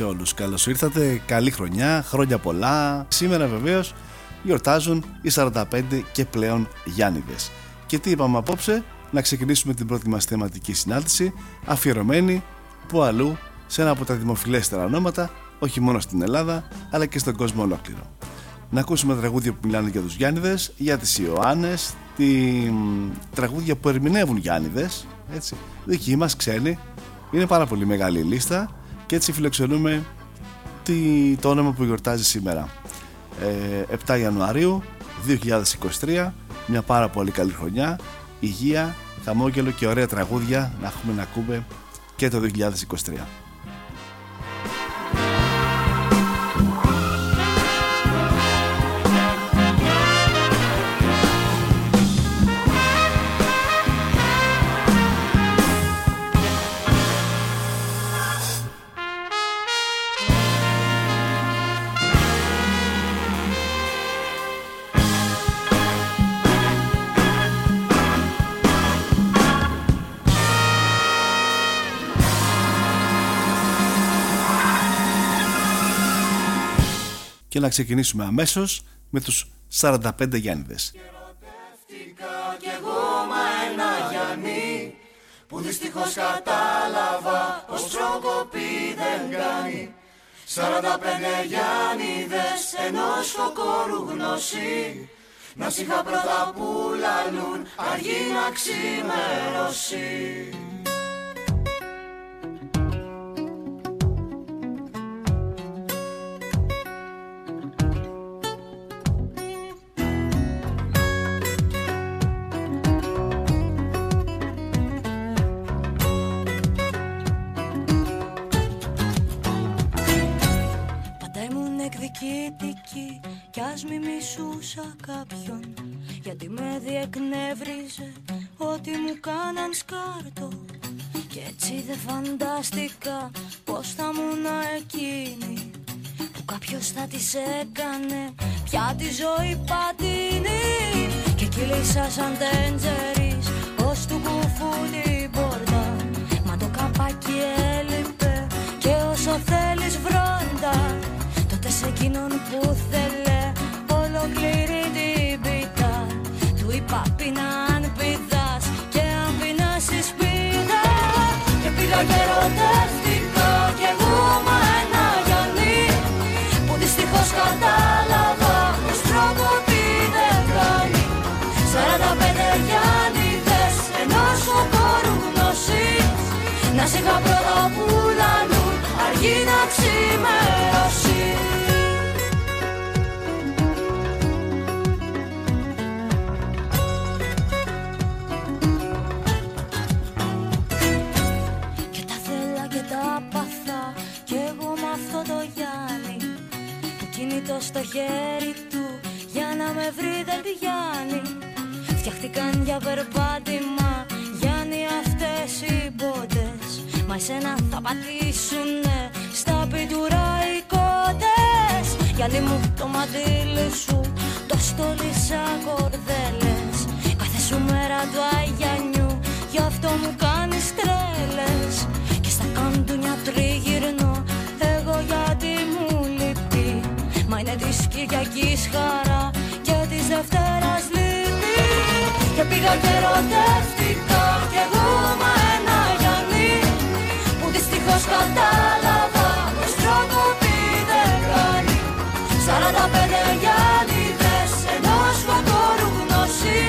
Σε όλους. Καλώς ήρθατε. Καλή χρονιά, χρόνια πολλά. Σήμερα βεβαίως γιορτάζουν οι 45 και πλέον Γιάννηδες. Και τι είπαμε απόψε, να ξεκινήσουμε την πρώτη μας θεματική συνάντηση αφιερωμένη που αλλού σε ένα από τα δημοφιλέστερα ονόματα όχι μόνο στην Ελλάδα αλλά και στον κόσμο ολόκληρο. Να ακούσουμε τραγούδια που μιλάνε για τους Γιάννηδες, για τις Ιωάννες, τη τραγούδια που ερμηνεύουν Γιάννηδες, έτσι, δική μας ξένοι. Είναι πάρα πολύ μεγάλη η λίστα και έτσι φιλοξενούμε το όνομα που γιορτάζει σήμερα. 7 ε, Ιανουαρίου 2023, μια πάρα πολύ καλή χρονιά, υγεία, χαμόγελο και ωραία τραγούδια να έχουμε να ακούμε και το 2023. Και να ξεκινήσουμε αμέσως με τους 45 Γιάννηδες. κι εγώ μα ένα Γιάννη που δυστυχώς κατάλαβα πως προκοπή δεν κάνει 45 Γιάννηδες ενός φωκόρου γνώση να σιγά πρώτα που λαλούν αργή να ξημερώσει μισούσα κάποιον γιατί με διεκνεύριζε ότι μου κάναν σκάρτο. Και έτσι δεν φαντάστηκα πως θα ήμουν εκείνη που κάποιος θα της έκανε πια τη ζωή πατίνη. Και κύλησα σαν τέντζερις ως του κουφού την πόρτα μα το καπάκι έλειπε και όσο θέλεις βρόντα σε εκείνον που θέλε ολοκλήρη την πίτα. Του είπα πίνα αν πηδάς και αν πεινάσεις πίνα Και πήγα και στο χέρι του για να με βρει δεν πιάνει. Φτιάχτηκαν για περπάτημα Γιάννη αυτές οι μπότες. Μα εσένα θα πατήσουνε στα πιτουρά οι κότες Γιάννη μου το μαντήλι σου το στολίσα κορδέλες. Κάθε σου μέρα του Αγιανιού γι' αυτό μου κάνεις τρέλες. Και στα καντούνια τριγυρνώ είναι της Κυριακής χαρά και της Δευτέρας λύπη. Και πήγα και ρωτεύτηκα κι εγώ μα ένα Γιάννη Που δυστυχώς κατάλαβα πως τρόπο δεν κάνει. Σαράντα πέντε Γιάννηδες ενός φωτόρου γνώση.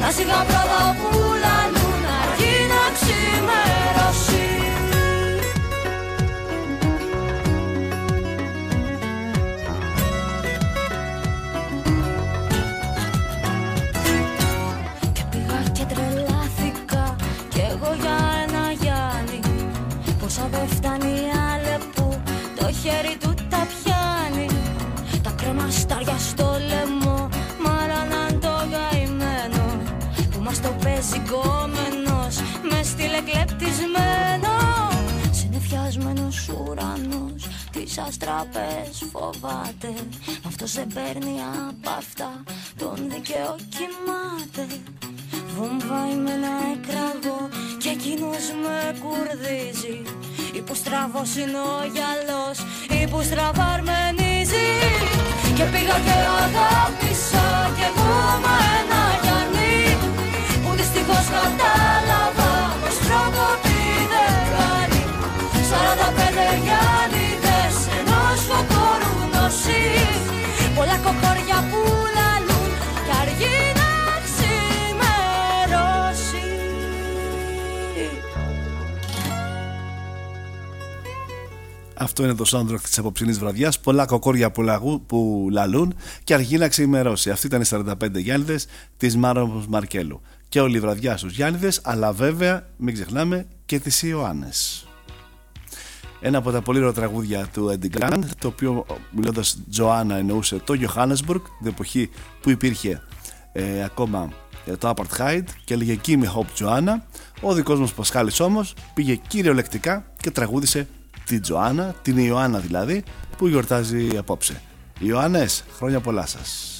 Να σιγά πρώτα ουρανός τις αστραπές φοβάται. Μ' αυτός δεν παίρνει απ' αυτά τον δικαιό κοιμάται. Βομβάει με ένα εκραγό και εκείνος με κουρδίζει. Ή που στραβός είναι ο γυαλός ή που στραβαρμενίζει Και πήγα και αγάπησα κι εγώ με ένα Γιάννη Που δυστυχώς κατάλαβα πως τρόπο δεν κάνει. Σαράντα πέντε Γιάννηδες κοκόρια που λαλούν κι αργεί να ξημερώσει Αυτό είναι το soundtrack της απόψινή βραδιάς. Πολλά κοκόρια που, λαγού, που λαλούν και αργεί να ξημερώσει. Αυτή ήταν οι 45 Γιάννηδες της Μάρο Μαρκέλου. Και όλη η βραδιά στους Γιάννηδες, αλλά βέβαια μην ξεχνάμε και τι Ιωάννε. Ένα από τα πολύ ωραία τραγούδια του Eddie Grant, το οποίο μιλώντας Τζοάννα εννοούσε το Johannesburg, την εποχή που υπήρχε ε, ακόμα ε, το Apartheid και έλεγε Gimme Hope Joanna. Ο δικός μας Πασχάλης όμως πήγε κυριολεκτικά και τραγούδισε την Τζοάννα, την Ιωάννα δηλαδή, που γιορτάζει απόψε. Ιωάννες, χρόνια πολλά σας.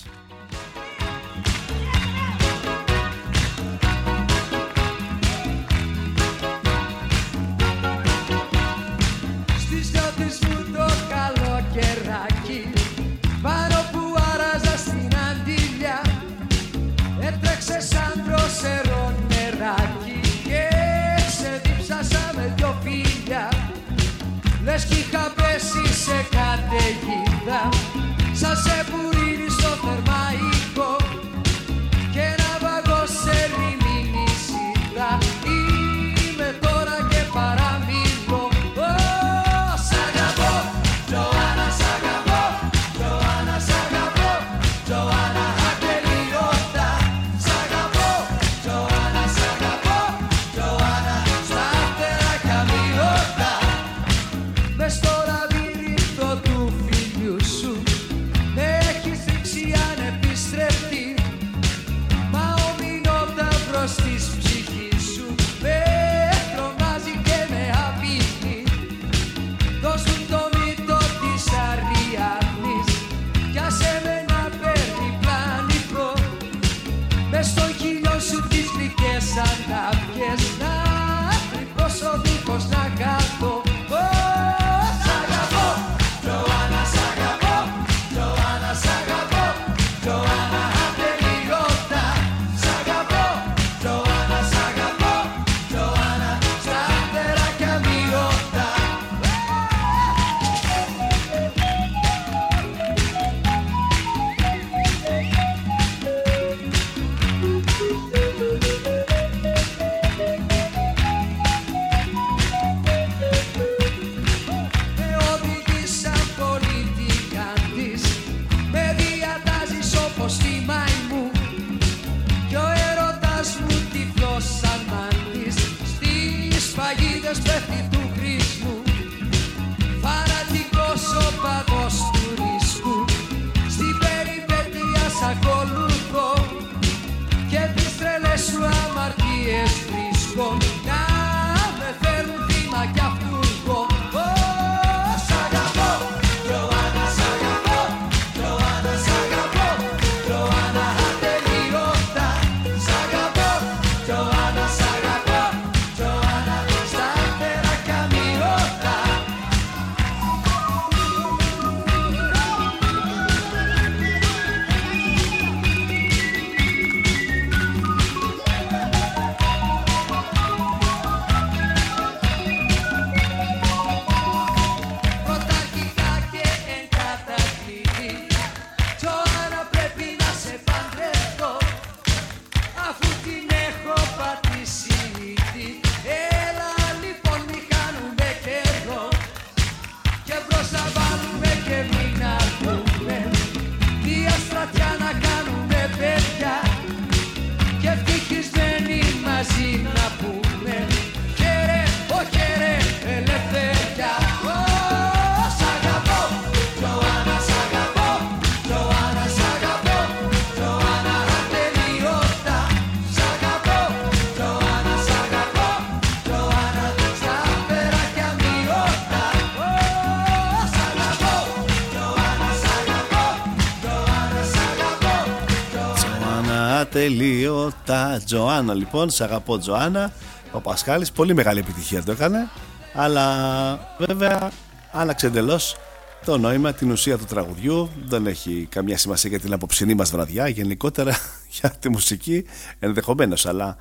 Ατελείωτα. Τζοάννα λοιπόν, σε αγαπώ Τζοάννα. Ο Πασχάλης, πολύ μεγάλη επιτυχία το έκανε. Αλλά βέβαια άλλαξε εντελώς το νόημα, την ουσία του τραγουδιού. Δεν έχει καμιά σημασία για την απόψινή μας βραδιά. Γενικότερα για τη μουσική ενδεχομένως. Αλλά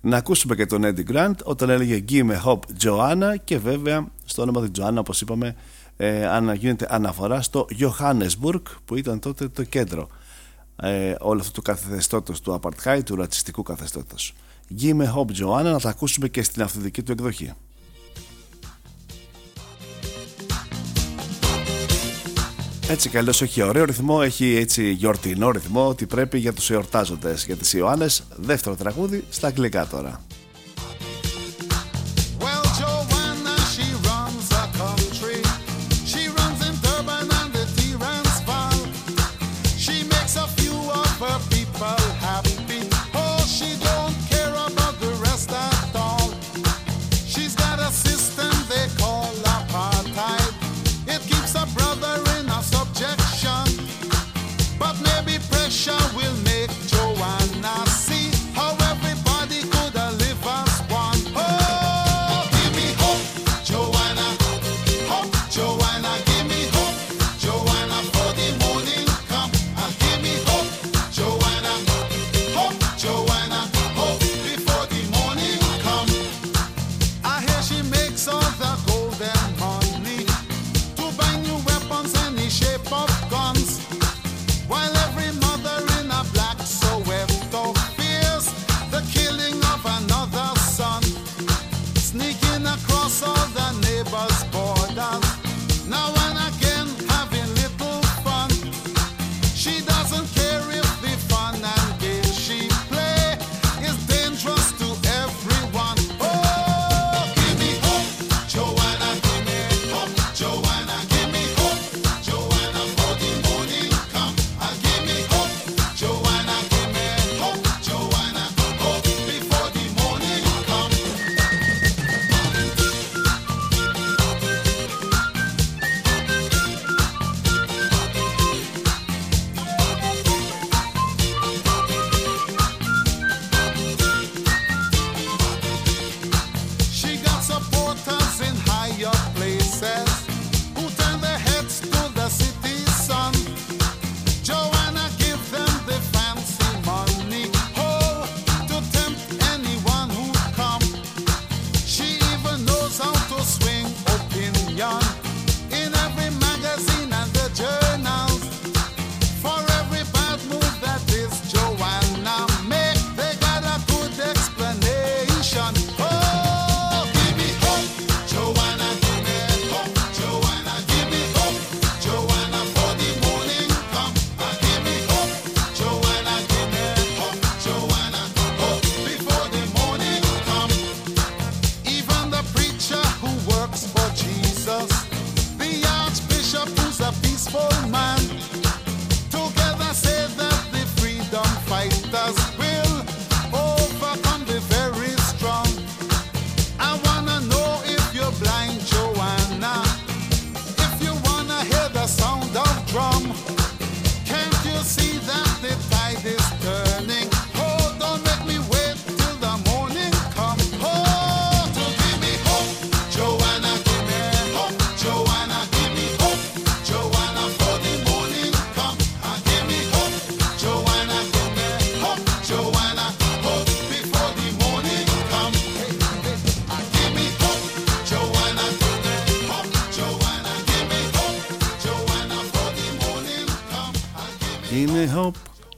να ακούσουμε και τον Eddie Grant όταν έλεγε Give me hope Joanna και βέβαια στο όνομα του Joanna όπως είπαμε ε, γίνεται αναφορά στο Johannesburg που ήταν τότε το κέντρο ε, όλο αυτό του καθεστώτος του apartheid, του ρατσιστικού καθεστώτος. Give me hope Joanna να τα ακούσουμε και στην αυθεντική του εκδοχή. Έτσι κι έχει ωραίο ρυθμό, έχει έτσι γιορτινό ρυθμό ότι πρέπει για τους εορτάζοντες, για τις Ιωάννες, δεύτερο τραγούδι στα αγγλικά τώρα.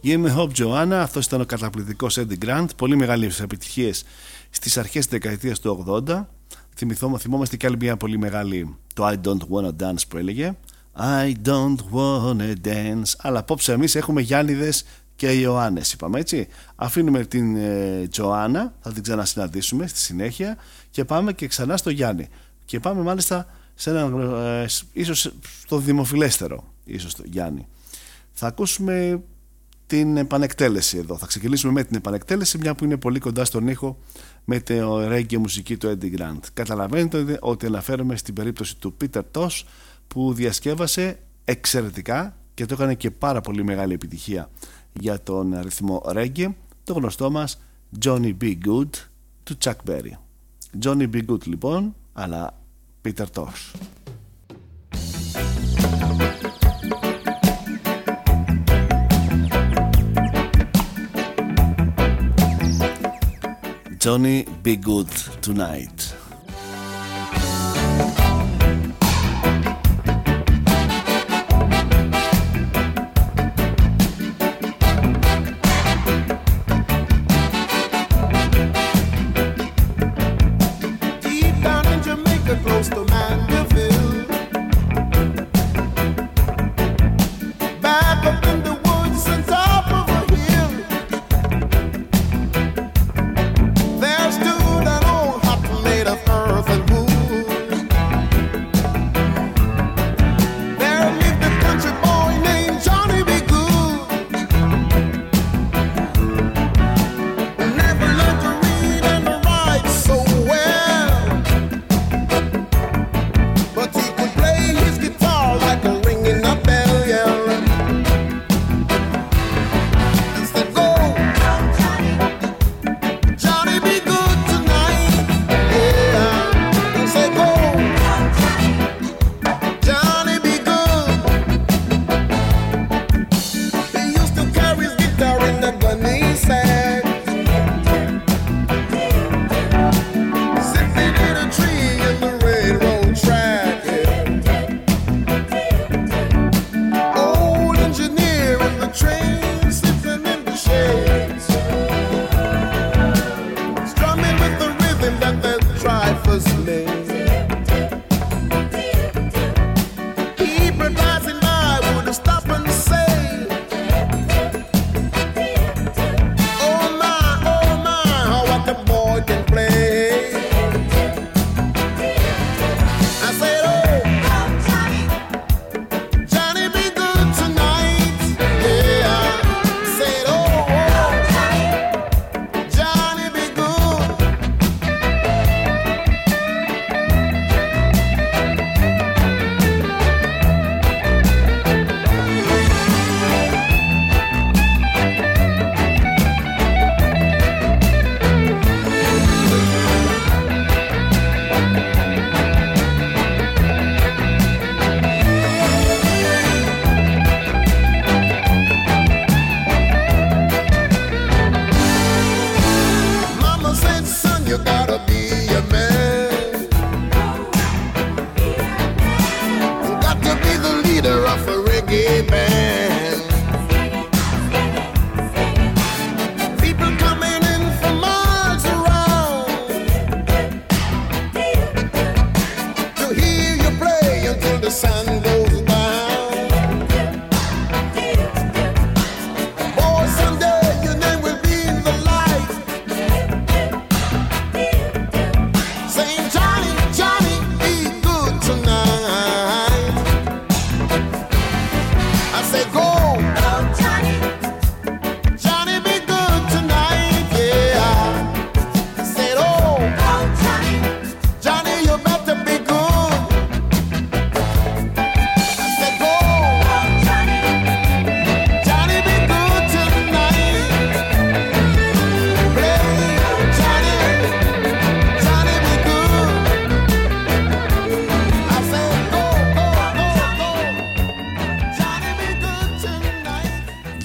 Give me hope Joanna, αυτός ήταν ο καταπληκτικός Eddie Grant, πολύ μεγάλες επιτυχίες στις αρχές της δεκαετίας του 80. Θυμηθώ, θυμόμαστε και άλλη μια πολύ μεγάλη, το I don't wanna dance που έλεγε. I don't wanna dance. Αλλά απόψε εμείς έχουμε Γιάννηδες και Ιωάννες, είπαμε έτσι. Αφήνουμε την ε, Τζοάννα, θα την ξανασυναντήσουμε στη συνέχεια και πάμε και ξανά στο Γιάννη. Και πάμε μάλιστα σε ένα, ε, ίσως στο δημοφιλέστερο, ίσως το Γιάννη. Θα ακούσουμε την επανεκτέλεση εδώ. Θα ξεκινήσουμε με την επανεκτέλεση, μια που είναι πολύ κοντά στον ήχο με το reggae μουσική του Eddie Grant. Καταλαβαίνετε ότι αναφέρομαι στην περίπτωση του Peter Tosh που διασκεύασε εξαιρετικά και το έκανε και πάρα πολύ μεγάλη επιτυχία για τον ρυθμό reggae το γνωστό μας Johnny B. Good του Chuck Berry. Johnny B. Good λοιπόν, αλλά Peter Tosh. Johnny Be Good Tonight.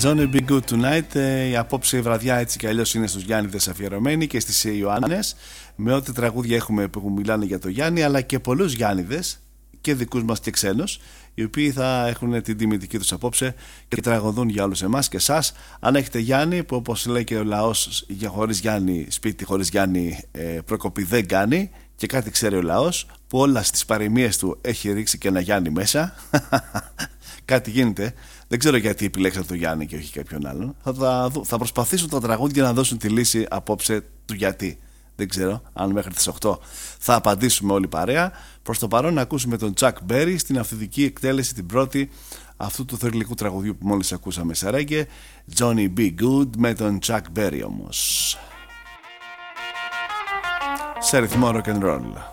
Johnny Be Good Tonight. Ε, η απόψε η βραδιά έτσι κι αλλιώς είναι στους Γιάννηδε αφιερωμένη και στις Ιωάννες. Με ό,τι τραγούδια έχουμε που μιλάνε για το Γιάννη, αλλά και πολλούς Γιάννηδες και δικούς μας και ξένους, οι οποίοι θα έχουν την τιμητική τους απόψε και τραγωδούν για όλους εμάς και εσάς. Αν έχετε Γιάννη, που όπως λέει και ο λαός για χωρίς Γιάννη, σπίτι χωρίς Γιάννη, ε, προκοπή δεν κάνει, και κάτι ξέρει ο λαός, που όλα στις παροιμίες του έχει ρίξει και ένα Γιάννη μέσα. κάτι γίνεται. Δεν ξέρω γιατί επιλέξατε τον Γιάννη και όχι κάποιον άλλον. Θα, θα, θα προσπαθήσουν τα τραγούδια να δώσουν τη λύση απόψε του γιατί. Δεν ξέρω αν μέχρι τις 8 θα απαντήσουμε όλοι παρέα. Προς το παρόν να ακούσουμε τον Chuck Berry στην αυθεντική εκτέλεση την πρώτη αυτού του θερλικού τραγουδιού που μόλις ακούσαμε σε ρέγγε Johnny B. Good με τον Chuck Berry όμως. Σε ρυθμό rock and roll.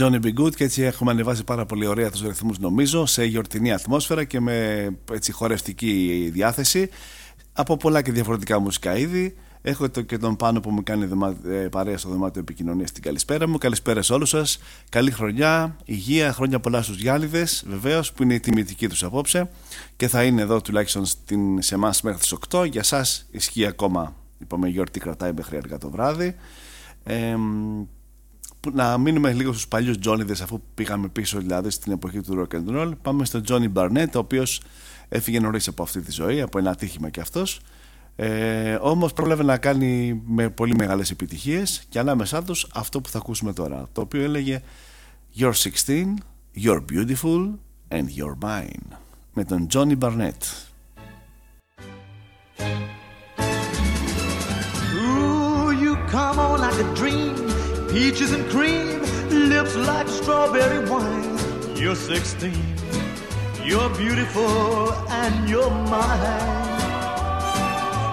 Johnny B. Good και έτσι έχουμε ανεβάσει πάρα πολύ ωραία τους ρυθμούς νομίζω σε γιορτινή ατμόσφαιρα και με έτσι χορευτική διάθεση από πολλά και διαφορετικά μουσικά είδη Έχω και τον πάνω που μου κάνει ε, παρέα στο δωμάτιο επικοινωνίας στην καλησπέρα μου. Καλησπέρα σε όλους σας. Καλή χρονιά, υγεία, χρόνια πολλά στους Γιάλιδε, βεβαίως, που είναι η τιμητική τους απόψε και θα είναι εδώ τουλάχιστον στην, σε εμάς μέχρι τις 8. Για εσά ισχύει ακόμα, είπαμε, η γιορτή κρατάει μέχρι αργά το βράδυ. Ε, να μείνουμε λίγο στους παλιούς Τζόνιδες αφού πήγαμε πίσω δηλαδή στην εποχή του rock and roll πάμε στον Τζόνι Μπαρνέτ ο οποίος έφυγε νωρίς από αυτή τη ζωή από ένα ατύχημα κι αυτός. Ε, όμως πρόλαβε να κάνει με πολύ μεγάλες επιτυχίες και ανάμεσά τους αυτό που θα ακούσουμε τώρα το οποίο έλεγε You're 16, You're beautiful and you're mine με τον Johnny Barnett. Ooh, you come on like a dream Peaches and cream, lips like strawberry wine You're 16, you're beautiful and you're mine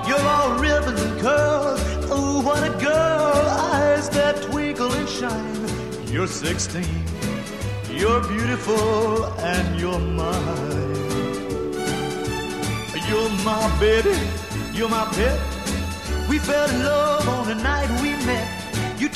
You're all ribbons and curls. Oh, what a girl. Eyes that twinkle and shine. You're 16. You're beautiful and you're mine. You're my baby. You're my pet. We fell in love on the night we met.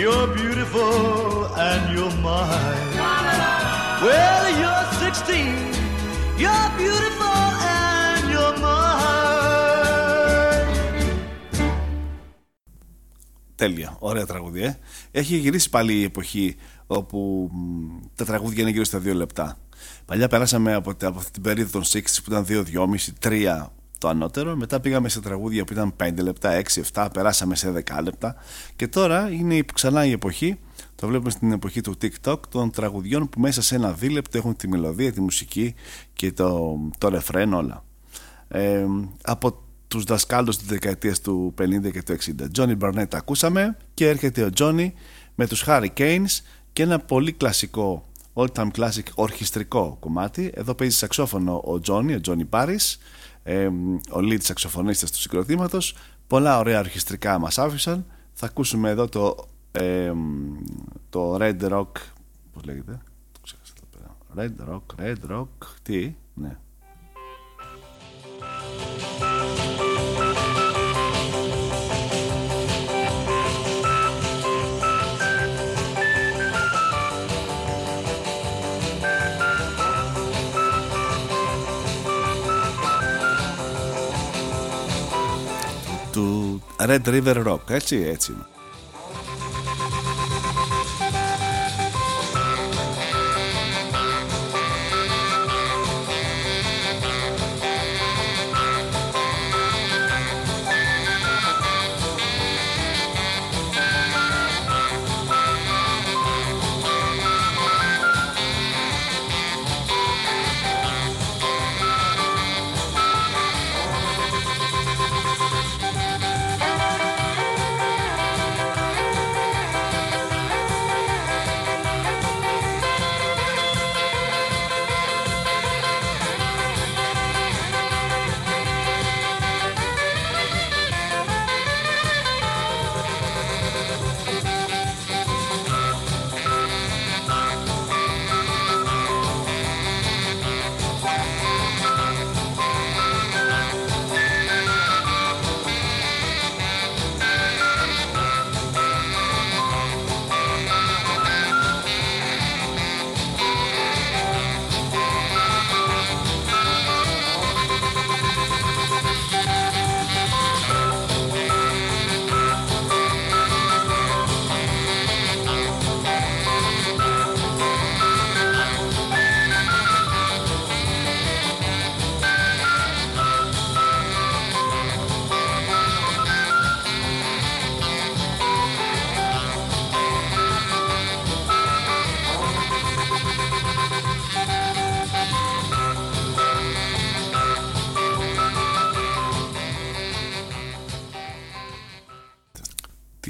you're beautiful and you're mine. Well, you're 16, you're beautiful and you're mine. Τέλεια, ωραία τραγούδια. Ε. Έχει γυρίσει πάλι η εποχή όπου τα τραγούδια είναι γύρω στα δύο λεπτά. Παλιά περάσαμε από, από αυτή την περίοδο των 60 που ήταν 2, 2,5, 3 το ανώτερο. Μετά πήγαμε σε τραγούδια που ήταν 5 λεπτά, 6, 7, περάσαμε σε 10 λεπτά. Και τώρα είναι ξανά η εποχή, το βλέπουμε στην εποχή του TikTok, των τραγουδιών που μέσα σε ένα δίλεπτο έχουν τη μελωδία, τη μουσική και το, το ρεφρέν όλα. Ε, από τους δασκάλους της δεκαετίας του 50 και του 60. Johnny Barnett ακούσαμε και έρχεται ο Johnny με τους Hurricanes και ένα πολύ κλασικό all time classic ορχιστρικό κομμάτι. Εδώ παίζει σαξόφωνο ο Johnny, ο Johnny Paris ε, ο lead σαξοφωνίστας του συγκροτήματος. Πολλά ωραία ορχιστρικά μας άφησαν. Θα ακούσουμε εδώ το ε, το Red Rock πώς λέγεται; Το ξέχασα εδώ πέρα. Red Rock, Red Rock τι, ναι του Red River Rock, έτσι, έτσι.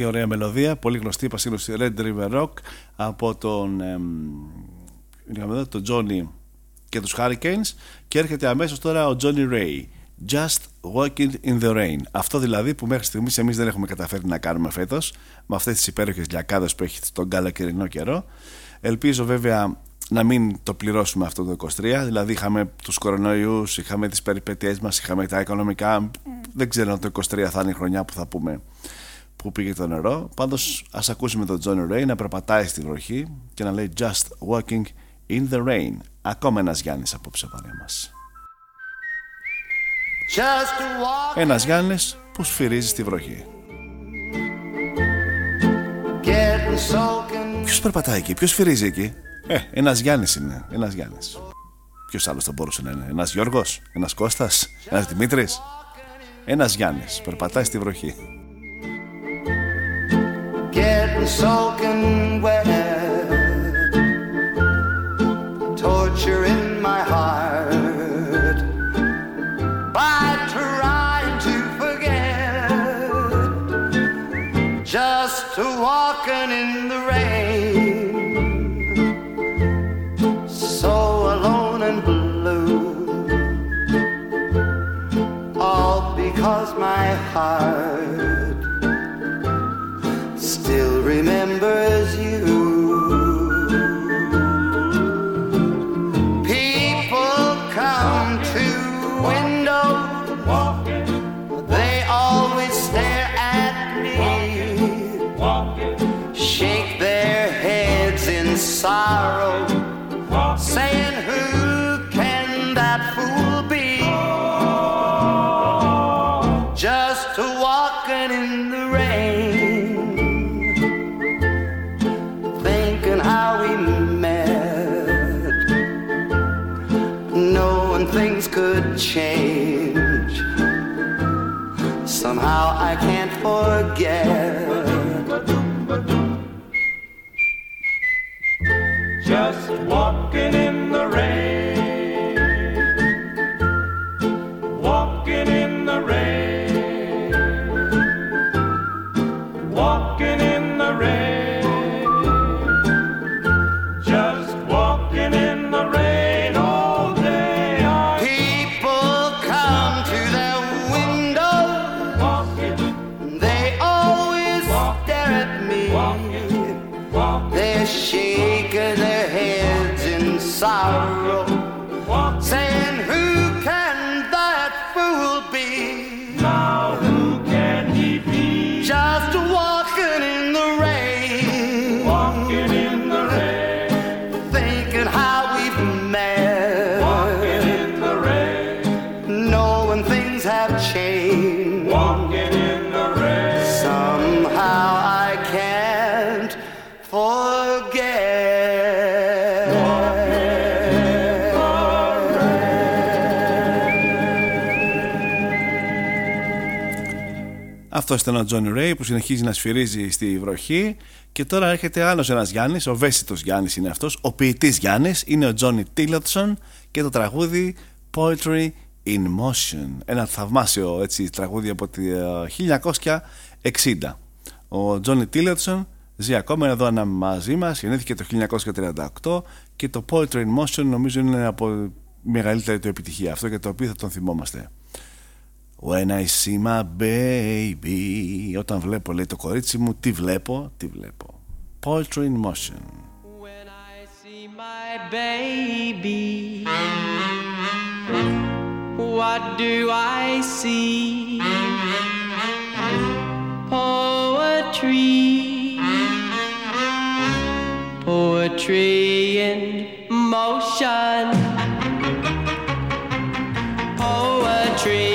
Τι ωραία μελωδία, πολύ γνωστή πασίγνωση Red River Rock από τον, εμ, τον Johnny και τους Hurricanes. Και έρχεται αμέσως τώρα ο Johnny Ray Just Walking in the Rain. Αυτό δηλαδή που μέχρι στιγμής εμείς δεν έχουμε καταφέρει να κάνουμε φέτος με αυτές τις υπέροχες λιακάδες που έχει τον καλοκαιρινό καιρό. Ελπίζω βέβαια να μην το πληρώσουμε αυτό το 23 δηλαδή είχαμε τους κορονοϊούς είχαμε τις περιπέτειές μας είχαμε τα οικονομικά. Δεν ξέρω αν το 23 θα είναι η χρονιά που θα πούμε που πήγε το νερό. Πάντως, ας ακούσουμε τον Johnny Ray να περπατάει στη βροχή και να λέει Just walking in the rain. Ακόμα ένας Γιάννης απόψε παρέα μας. Ένας Γιάννης που σφυρίζει στη βροχή. Ποιος περπατάει εκεί, ποιος σφυρίζει εκεί; Ε, ένας Γιάννης είναι. Ένας Γιάννης. Ποιος άλλος θα μπορούσε να είναι, Ένας Γιώργος, ένας Κώστας, ένας Δημήτρης. Ένας Γιάννης περπατάει στη βροχή. Getting soaking wet. Torture in my heart by trying to forget. Just walking in the rain, so alone and blue. All because my heart still remembers you. Things could change. Somehow I can't forget. Just walking in Αυτό ήταν ο Τζόνι Ρέι που συνεχίζει να σφυρίζει στη βροχή. Και τώρα έρχεται άλλος ένας Γιάννης, ο Βέσιτο Γιάννης είναι αυτός, ο ποιητής Γιάννης, είναι ο Τζόνι Τίλοτσον και το τραγούδι Poetry in Motion. Ένα θαυμάσιο έτσι, τραγούδι από το 1960. Ο Τζόνι Τίλοτσον ζει ακόμα εδώ μαζί μας, γεννήθηκε το 1938 και το Poetry in Motion νομίζω είναι από μεγαλύτερη του επιτυχία. Αυτό για το οποίο θα τον θυμόμαστε. When I see my baby Όταν βλέπω λέει το κορίτσι μου Τι βλέπω, τι βλέπω Poetry in motion When I see my baby, what do I see? Poetry, poetry in motion. Poetry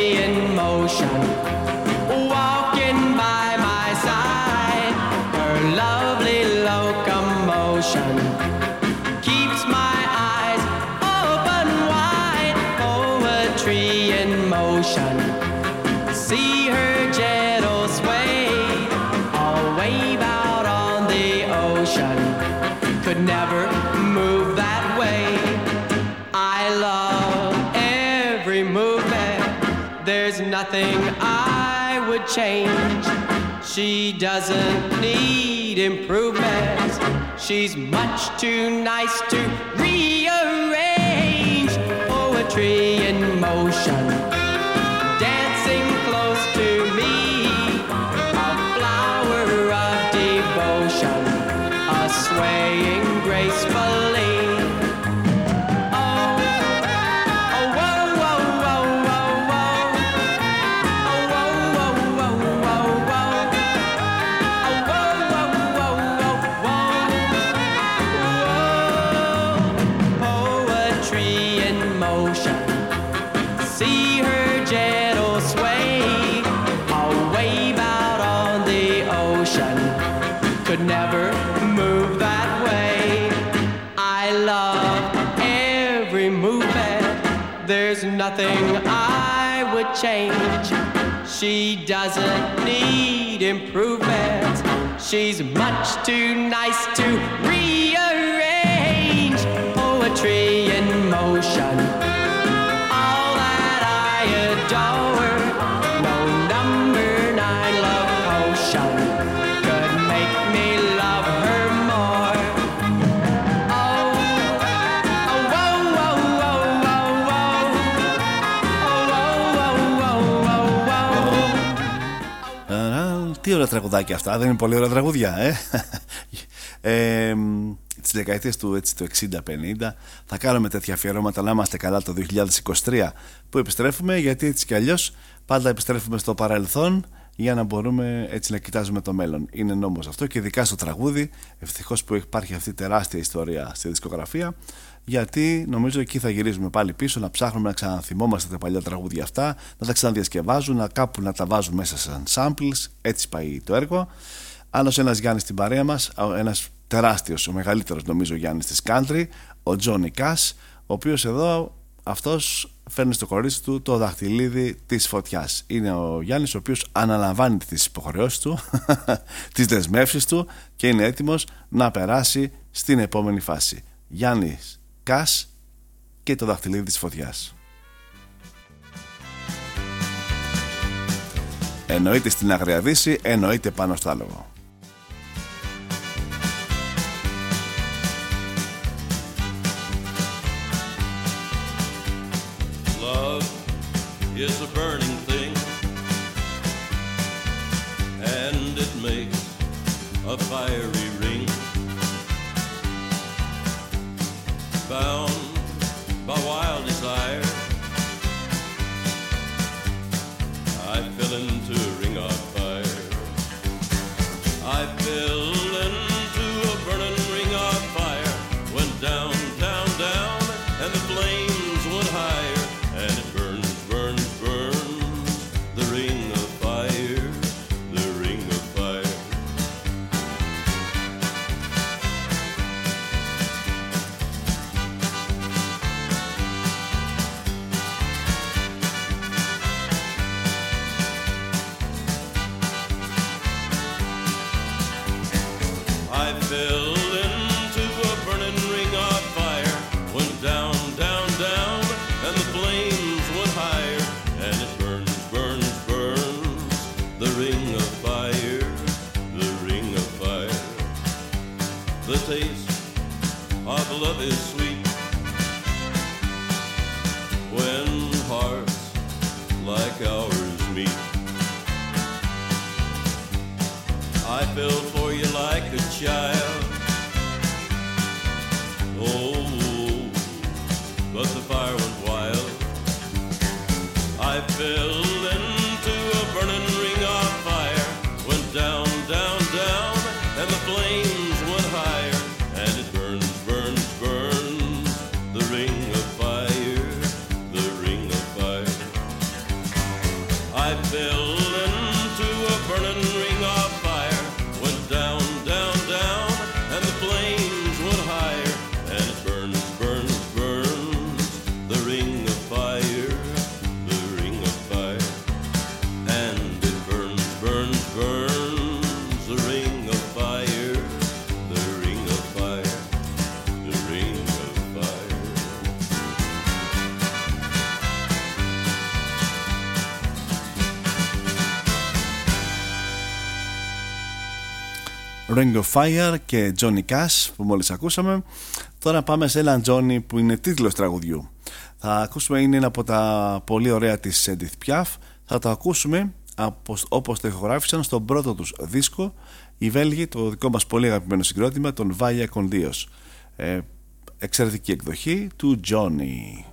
She doesn't need improvements. She's much too nice to rearrange. Poetry in Motion. See her jet gentle sway. A wave out on the ocean could never move that way. I love every movement. There's nothing I would change. She doesn't need improvement. She's much too nice to rearrange. Τραγουδάκια αυτά, δεν είναι πολύ ωραία τραγουδιά, ε. ε τις δεκαετίες του έτσι, το 60-50 θα κάνουμε τέτοια αφιερώματα να είμαστε καλά το 2023 που επιστρέφουμε γιατί έτσι κι αλλιώς πάντα επιστρέφουμε στο παρελθόν για να μπορούμε έτσι να κοιτάζουμε το μέλλον. Είναι νόμος αυτό και ειδικά στο τραγούδι ευτυχώς που υπάρχει αυτή η τεράστια ιστορία στη δισκογραφία γιατί νομίζω εκεί θα γυρίζουμε πάλι πίσω να ψάχνουμε να ξαναθυμόμαστε τα παλιά τραγούδια αυτά να τα ξαναδιασκευάζουν, να κάπου να τα βάζουν μέσα σαν samples έτσι πάει το έργο Άλλος ένας Γιάννης στην παρέα μας, ένας τεράστιος, ο μεγαλύτερος νομίζω Γιάννης της country, ο Τζόνι Κάς, ο οποίος εδώ αυτός φέρνει στο κορίτσι του το δαχτυλίδι της φωτιάς. Είναι ο Γιάννης ο οποίος αναλαμβάνει τις υποχρεώσεις του, τις δεσμεύσεις του και είναι έτοιμος να περάσει στην επόμενη φάση. Γιάννης Κάς και το δαχτυλίδι της φωτιάς. Εννοείται στην Αγρία Δύση, εννοείται πάνω στο άλογο. Love is a burning thing, and it makes a fiery Bound by wild desire, I fell into fill Ring of Fire και Johnny Cash που μόλις ακούσαμε. Τώρα πάμε σε έναν Johnny που είναι τίτλος τραγουδιού. Θα ακούσουμε είναι ένα από τα πολύ ωραία της Edith Piaf. Θα το ακούσουμε όπως το ηχογράφησαν στον πρώτο τους δίσκο οι Βέλγοι, το δικό μας πολύ αγαπημένο συγκρότημα, τον Valle con Dios. Ε, εξαιρετική εκδοχή του Johnny.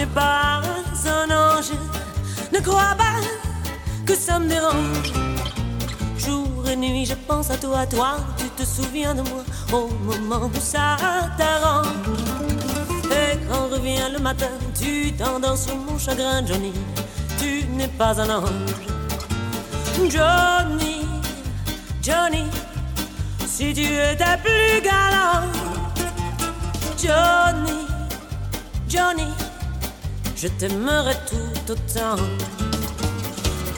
Johnny, tu n'es pas un ange. Ne crois pas que ça me dérange. Jour et nuit, je pense à toi, toi. Tu te souviens de moi au moment où ça t'arrange. Et quand revient le matin, tu t'endors sur mon chagrin, Johnny. Tu n'es pas un ange. Johnny, Johnny, si tu étais plus galant. Johnny, Johnny je t'aimerai tout autant.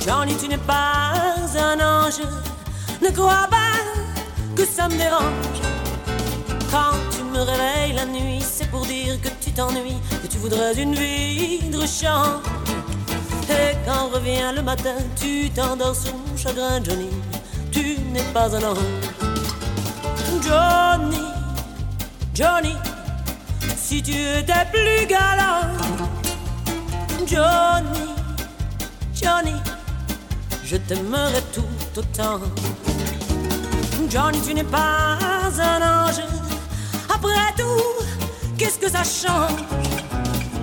Johnny, tu n'es pas un ange, ne crois pas que ça me dérange. Quand tu me réveilles la nuit, c'est pour dire que tu t'ennuies, que tu voudrais une vie de rechange. Et quand revient le matin, tu t'endors sur mon chagrin, Johnny, tu n'es pas un ange. Johnny, Johnny, si tu étais plus galant. Johnny, Johnny, je t'aimerai tout autant. Johnny, tu n'es pas un ange. Après tout, qu'est-ce que ça change?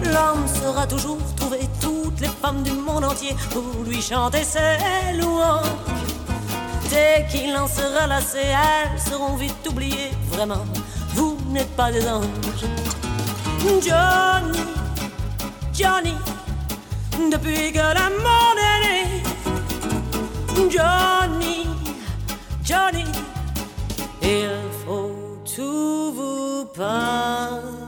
L'homme sera toujours trouver toutes les femmes du monde entier pour lui chanter ses louanges. Dès qu'il en sera lassé, elles seront vite oubliées. Vraiment, vous n'êtes pas des anges. Johnny, Johnny, depuis que l'amour est né. Johnny, Johnny, il faut tout vous pardonner.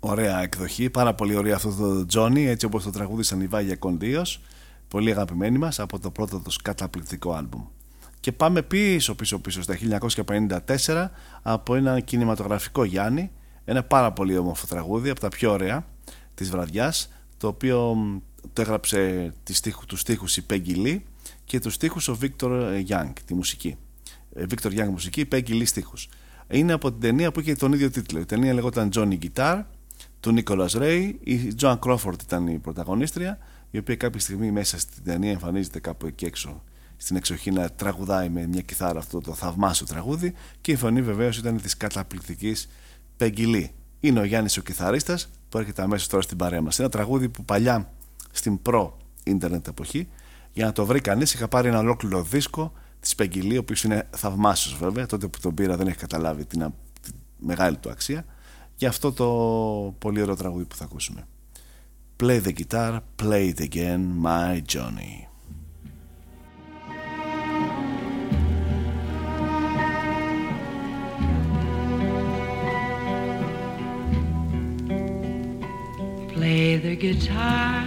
Ωραία εκδοχή, πάρα πολύ ωραία αυτό το Johnny, έτσι όπως το τραγούδισαν οι Βάγια Κοντίος, πολύ αγαπημένοι μας από το πρώτο τους καταπληκτικό άλμπουμ. Και πάμε πίσω πίσω πίσω στα 1954 από ένα κινηματογραφικό Γιάννη, ένα πάρα πολύ όμορφο τραγούδι από τα πιο ωραία της βραδιάς, το οποίο το έγραψε τους στίχους η Peggy Lee και τους στίχους ο Victor Young, τη μουσική. Victor Young μουσική, Peggy Lee στίχους. Είναι από την ταινία που είχε τον ίδιο τίτλο. Η ταινία λεγόταν Johnny Guitar, του Nicholas Ray. Η Joan Crawford ήταν η πρωταγωνίστρια, η οποία κάποια στιγμή μέσα στην ταινία εμφανίζεται κάπου εκεί έξω στην εξοχή να τραγουδάει με μια κιθάρα αυτό το θαυμάσιο τραγούδι και η φωνή βεβαίως ήταν της καταπληκτικής Πεγγυλή. Είναι ο Γιάννης ο κιθαρίστας που έρχεται αμέσως τώρα στην παρέα μας. Ένα τραγούδι που παλιά στην προ-ίντερνετ εποχή για να το βρει κανείς είχα πάρει ένα ολόκληρο δίσκο της Πεγγυλή, ο οποίος είναι θαυμάσιος βέβαια. Τότε που τον πήρα δεν έχει καταλάβει την, μεγάλη του αξία. Για αυτό το πολύ ωραίο τραγούδι που θα ακούσουμε. Play the guitar, play it again, my Johnny. Play the guitar,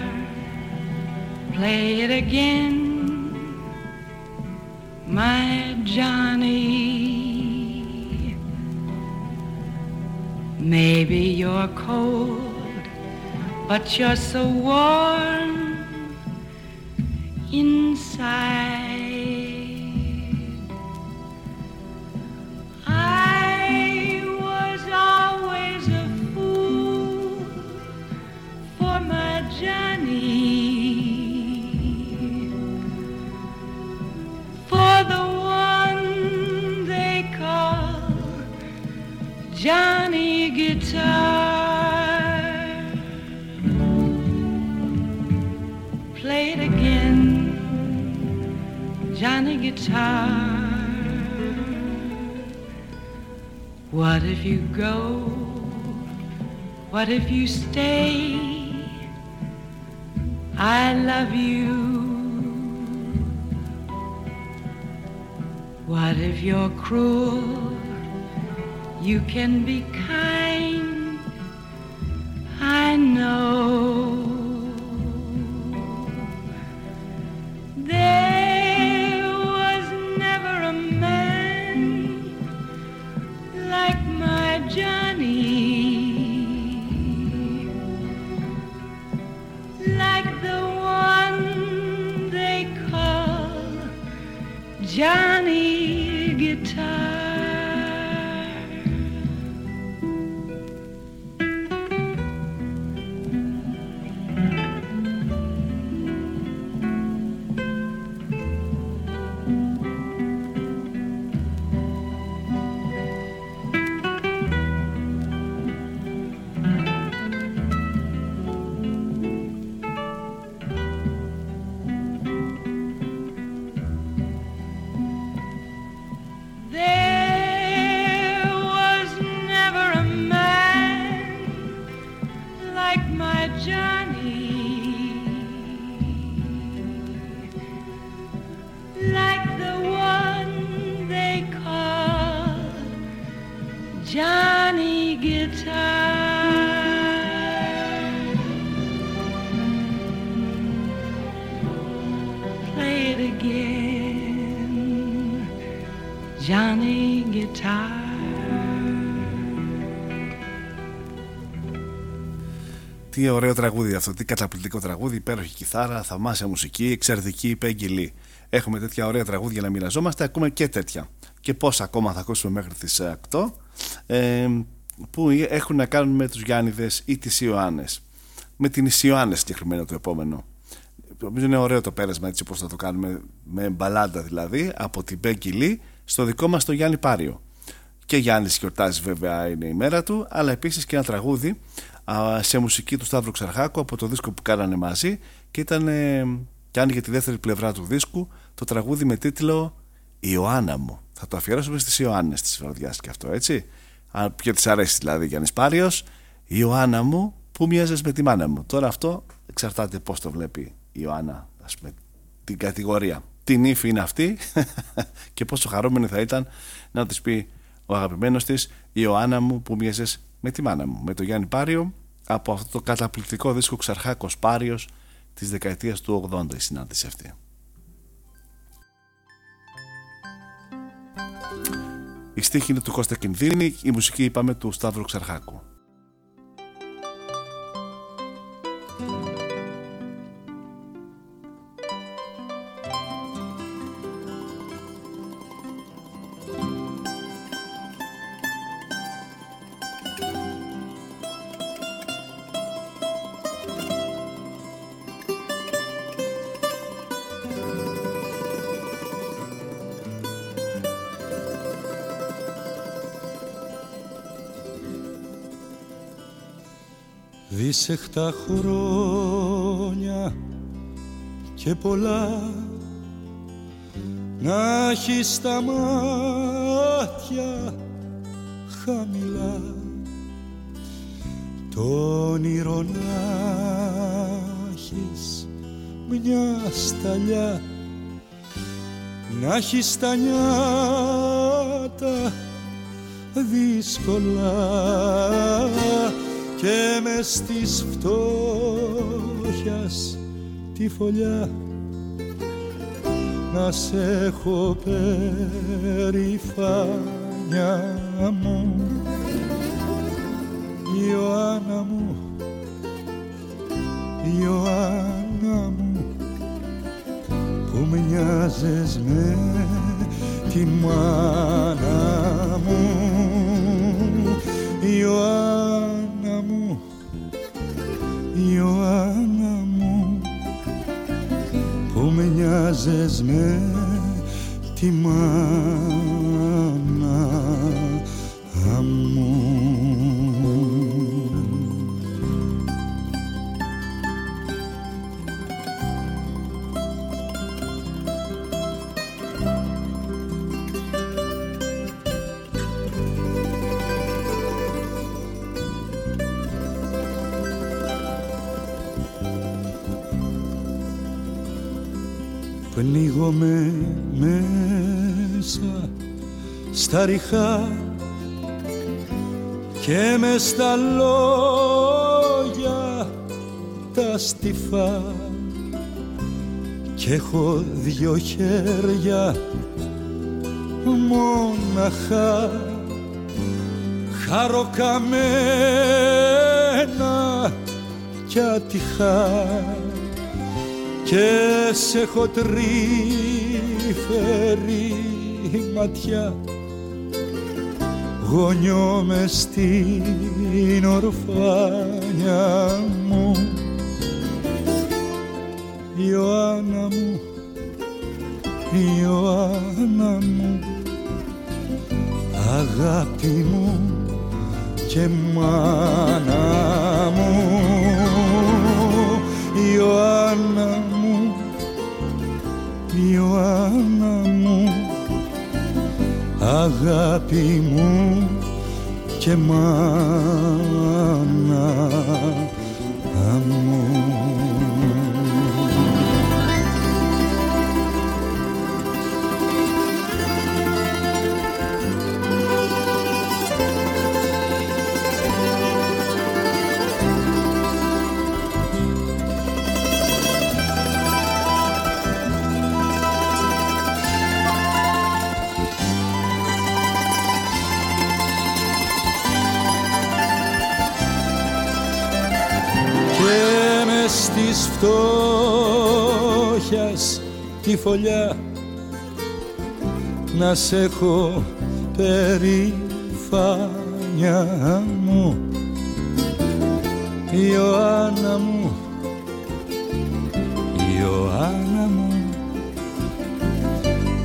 play it again, my Johnny. Maybe you're cold, but you're so warm inside. Johnny Guitar. Play it again, Johnny Guitar. What if you go? What if you stay? I love you. What if you're cruel? You can be kind. I know. There was never a man like my Johnny. Like the one they call Johnny Τι ωραίο τραγούδι αυτό, τι καταπληκτικό τραγούδι, υπέροχη κιθάρα, θαυμάσια μουσική, εξαιρετική Πέγγι Έχουμε τέτοια ωραία τραγούδια να μοιραζόμαστε, ακούμε και τέτοια. Και πόσα ακόμα θα ακούσουμε μέχρι τις 8 ε, που έχουν να κάνουν με τους Γιάννηδες ή τις Ιωάννες. Με την Ιωάννες συγκεκριμένα το επόμενο. Νομίζω είναι ωραίο το πέρασμα έτσι όπως θα το κάνουμε με μπαλάντα δηλαδή από την Πέγγι Λί στο δικό μας το Γιάννη Πάριο. Και Γιάννης γιορτάζει βέβαια είναι η μέρα του, αλλά επίσης και ένα τραγούδι α, σε μουσική του Σταύρου Ξαρχάκου από το δίσκο που κάνανε μαζί και ήταν ε, και άνοιγε τη δεύτερη πλευρά του δίσκου το τραγούδι με τίτλο Ιωάννα μου. Θα το αφιερώσουμε στις Ιωάννες της βραδιάς και αυτό έτσι. Αν ποιο της αρέσει δηλαδή Γιάννης Πάριος Ιωάννα μου που μοιάζεις με τη μάνα μου. Τώρα αυτό εξαρτάται πώς το βλέπει η Ιωάννα ας πούμε την κατηγορία. Τι νύφη είναι αυτή και πόσο χαρούμενη θα ήταν να της πει ο αγαπημένος της Ιωάννα μου που μοιάζεις με τη μάνα μου. Με το Γιάννη Πάριο από αυτό το καταπληκτικό δίσκο Ξαρχάκος Πάριος της δεκαετίας του 80 η συνάντηση αυτή. Η στίχη είναι του Κώστα Κινδύνη, η μουσική είπαμε του Σταύρου Ξαρχάκου. Δίσεχτα χρόνια και πολλά. Να έχει τα μάτια χαμηλά. Το όνειρο να έχεις μια σταλιά. Να έχεις τα νιάτα δύσκολα και με στις φτώχειας τη φωλιά να σε έχω περηφάνια μου. Ιωάννα μου Ιωάννα μου που μοιάζες με τη μάνα μου. Ιωάννα Ιωάννα μου που μοιάζες με τη μάνα πνίγομαι με ζούσα στα ριχά και με στα λόγια τα στιφά. Και έχω δυο χέρια μόναχα χαροκαμένα κι ατυχά και σε έχω τρυφερή ματιά. Γονιό μες στην ορφάνια μου. Ιωάννα μου, Ιωάννα μου. Αγάπη μου και μάνα αγάπη μου και μάνα τη φωλιά. Να σ' έχω περηφάνια μου. Ιωάννα μου Ιωάννα μου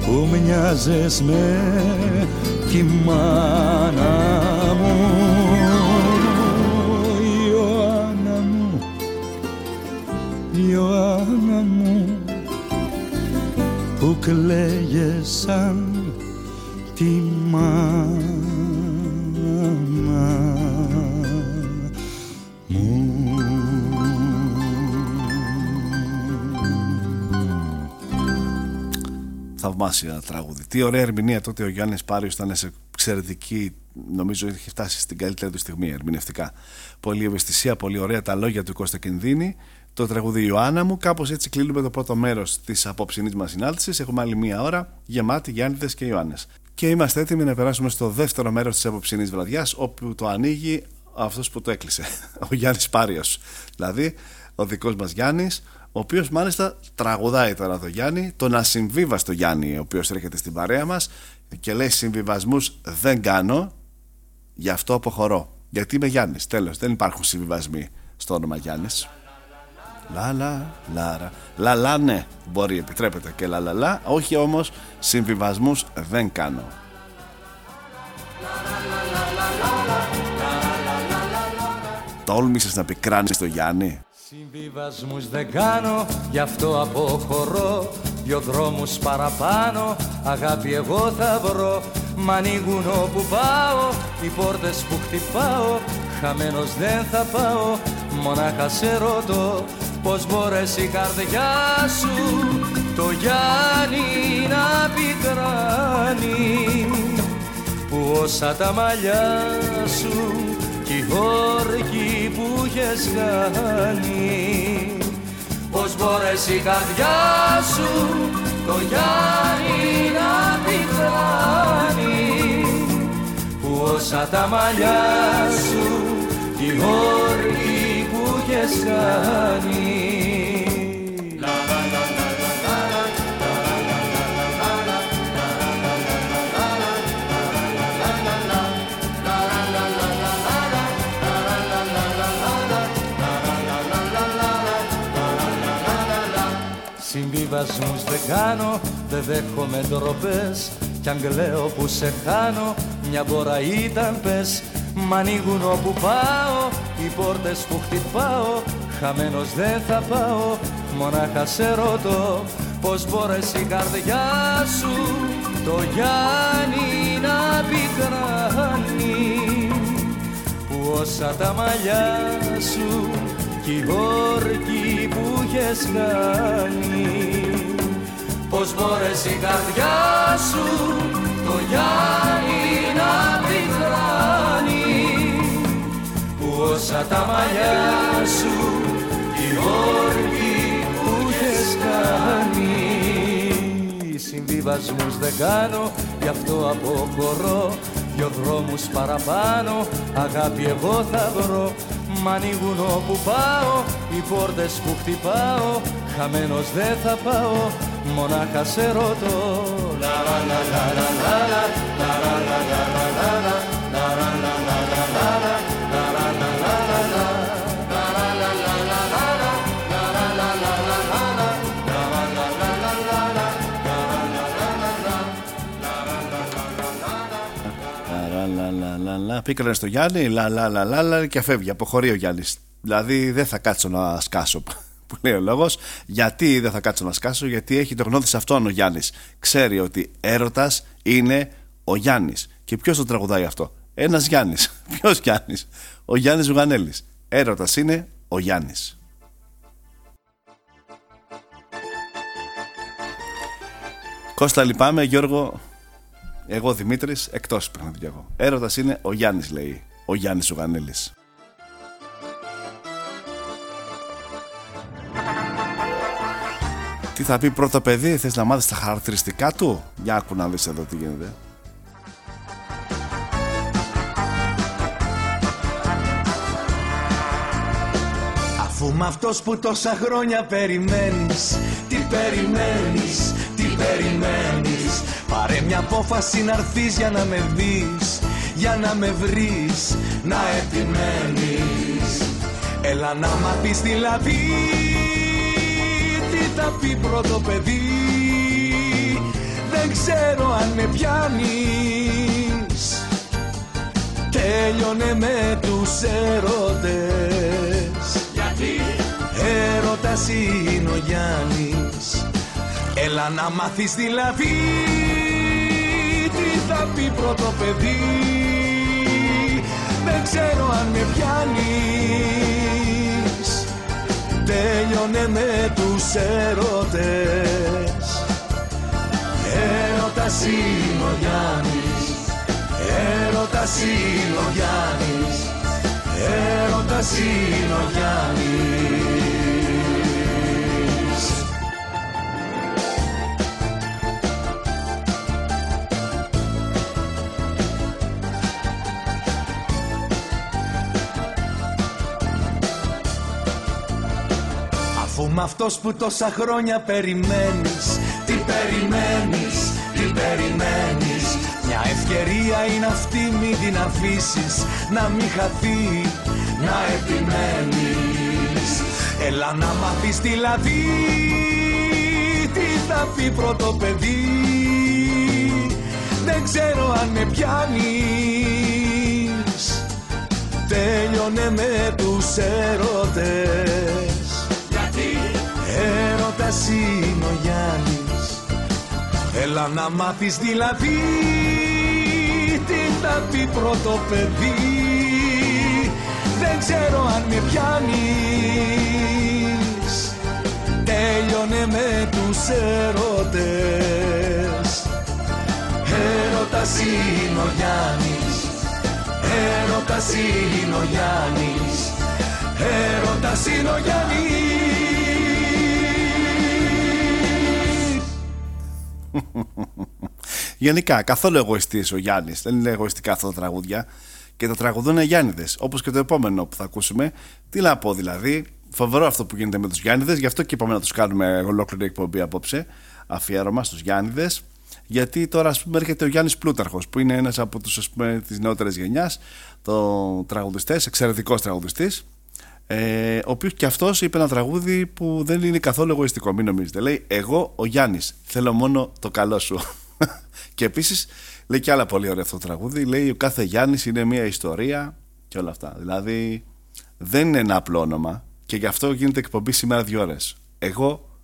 που μοιάζες με τη μάνα μου. Ιωάννα μου Ιωάννα που κλαίγες σαν τη μάνα Θαυμάσια τραγούδι. Τι ωραία ερμηνεία τότε ο Γιάννης Πάριος ήταν σε εξαιρετική. Νομίζω είχε φτάσει στην καλύτερη του στιγμή ερμηνευτικά. Πολύ ευαισθησία, πολύ ωραία τα λόγια του Κώστα Κινδύνη. Το τραγούδι Ιωάννα μου. Κάπως έτσι κλείνουμε το πρώτο μέρος της απόψινής μας συνάντησης. Έχουμε άλλη μία ώρα γεμάτη Γιάννηδε και Ιωάννες. Και είμαστε έτοιμοι να περάσουμε στο δεύτερο μέρος της απόψινής βραδιάς, όπου το ανοίγει αυτός που το έκλεισε. Ο Γιάννης Πάριος. Δηλαδή, ο δικός μας Γιάννης, ο οποίος μάλιστα τραγουδάει τώρα το Γιάννη, τον ασυμβίβαστο Γιάννη, ο οποίος έρχεται στην παρέα μας και λέει συμβιβασμούς δεν κάνω, γι' αυτό αποχωρώ. Γιατί είμαι Γιάννης. Τέλος, δεν υπάρχουν συμβιβασμοί στο όνομα Γιάννης. Λα λα λα λα λα ναι μπορεί επιτρέπεται και λα λα λα όχι όμως συμβιβασμούς δεν κάνω. Τόλμησες να πικράνεις το Γιάννη; Συμβιβασμούς δεν κάνω, γι' αυτό αποχωρώ. Δυο δρόμους παραπάνω, αγάπη εγώ θα βρω. Μ' ανοίγουν όπου πάω, οι πόρτες που χτυπάω. Χαμένος δεν θα πάω, μονάχα σε ρωτώ Πώς μπόρεσε η καρδιά σου το Γιάννη να πικράνει. Που όσα τα μαλλιά σου κι οι όρκοι που είχες κάνει Πώς μπόρεσε η καρδιά σου το Γιάννη να πικράνει. Που όσα τα μαλλιά σου κι οι όρκοι που είχες κάνει Συμβιβασμούς δεν κάνω, δεν δέχομαι ντροπές. Κι αν κλαίω που σε χάνω, μια μπόρα ήταν πες Μ' ανοίγουν όπου πάω, οι πόρτες που χτυπάω Χαμένος δεν θα πάω, μονάχα σε ρωτώ Πώς μπόρεσε η καρδιά σου το Γιάννη να πικράνει. Που όσα τα μαλλιά σου κι οι όρκοι που είχες κάνει Πως μπορέσει η καρδιά σου το Γιάννη να πικράνει. Που όσα τα μαλλιά σου η όρκη που είχες κάνει Συμβιβασμούς δεν κάνω γι' αυτό αποχωρώ Δυο δρόμους παραπάνω αγάπη εγώ θα βρω Μ' ανοίγουν όπου πάω οι πόρτες που χτυπάω Χαμένος δεν θα πάω μονάχα σε ρωτώ Λα λα λα λα λα λα λα λα λα λα λα λα λα λα, λα, λα. Πήκανε στο Γιάννη, λα, λα, λα, λα, λα, και φεύγει. Αποχωρεί ο Γιάννης. Δηλαδή δεν θα κάτσω να σκάσω, που λέει ο λόγος. Γιατί δεν θα κάτσω να σκάσω, Γιατί έχει το γνώδι σε αυτόν ο Γιάννης. Ξέρει ότι έρωτας είναι ο Γιάννης. Και ποιος το τραγουδάει αυτό, Ένας Γιάννης. Ποιος Γιάννης, Ο Γιάννης Ζουγανέλης. Έρωτας είναι ο Γιάννης. Κώστα λυπάμαι, Γιώργο. Εγώ Δημήτρης, εκτός παιχνιδιού εγώ. Έρωτας είναι ο Γιάννης, λέει. Ο Γιάννης Ζουγανέλη. Τι θα πει πρώτο παιδί, θες να μάθεις τα χαρακτηριστικά του; Για άκου να δεις εδώ τι γίνεται Αφού με αυτός που τόσα χρόνια περιμένεις Τι περιμένεις, τι περιμένεις Πάρε μια απόφαση να έρθεις για να με δεις Για να με βρεις, να επιμένεις. Έλα να μ' πεις δηλαδή Τι θα πει πρώτο παιδί. Δεν ξέρω αν με πιάνεις. Τέλειωνε με τους έρωτες. Γιατί; Έρωτας είναι ο Γιάννης. Έλα να μάθεις δηλαδή Τι θα πει πρώτο παιδί. Δεν ξέρω αν με πιάνεις. Τέλειωνε με τους έρωτες. Έρωτας είναι ο Γιάννης. Έρωτας είναι ο Γιάννης. Έρωτας είναι ο Γιάννης Αφού με αυτός που τόσα χρόνια περιμένεις Τι περιμένεις, τι περιμένεις. Μια ευκαιρία είναι αυτή μη την αφήσεις Να μην χαθεί, να επιμένεις. Έλα να μάθεις δηλαδή Τι θα πει πρώτο παιδί. Δεν ξέρω αν με πιάνεις. Τέλειωνε με τους έρωτες Έλα να μάθεις δηλαδή Τι θα πει πρώτο παιδί. Δεν ξέρω αν με πιάνεις. Τέλειωνε με τους έρωτες. Έρωτας είναι ο Γιάννης. Έρωτας είναι ο Γιάννης. Έρωτας είναι ο Γιάννης Γενικά, καθόλου εγωιστής ο Γιάννης. Δεν είναι εγωιστικά αυτά τα τραγούδια. Και τα τραγουδούν Γιάννηδες Όπως και το επόμενο που θα ακούσουμε. Τι να πω δηλαδή Φοβερό αυτό που γίνεται με τους Γιάννηδες. Γι' αυτό και είπαμε να τους κάνουμε ολόκληρη εκπομπή απόψε. Αφιέρωμα στους Γιάννηδες. Γιατί τώρα ας πούμε έρχεται ο Γιάννης Πλούταρχος που είναι ένας από τους ας πούμε της νεότερης γενιάς το τραγουδιστές, εξαιρετικός τραγουδιστής ε, ο οποίος και αυτός είπε ένα τραγούδι που δεν είναι καθόλου εγωιστικό μην νομίζετε. Λέει εγώ ο Γιάννης θέλω μόνο το καλό σου και επίσης λέει και άλλα πολύ ωραία αυτό το τραγούδι. Λέει ο κάθε Γιάννης είναι μια ιστορία και όλα αυτά. Δηλαδή δεν είναι ένα απλό όνομα και γι' αυτό γίνεται εκπομπή σήμερα δύο ώρες. Εγώ,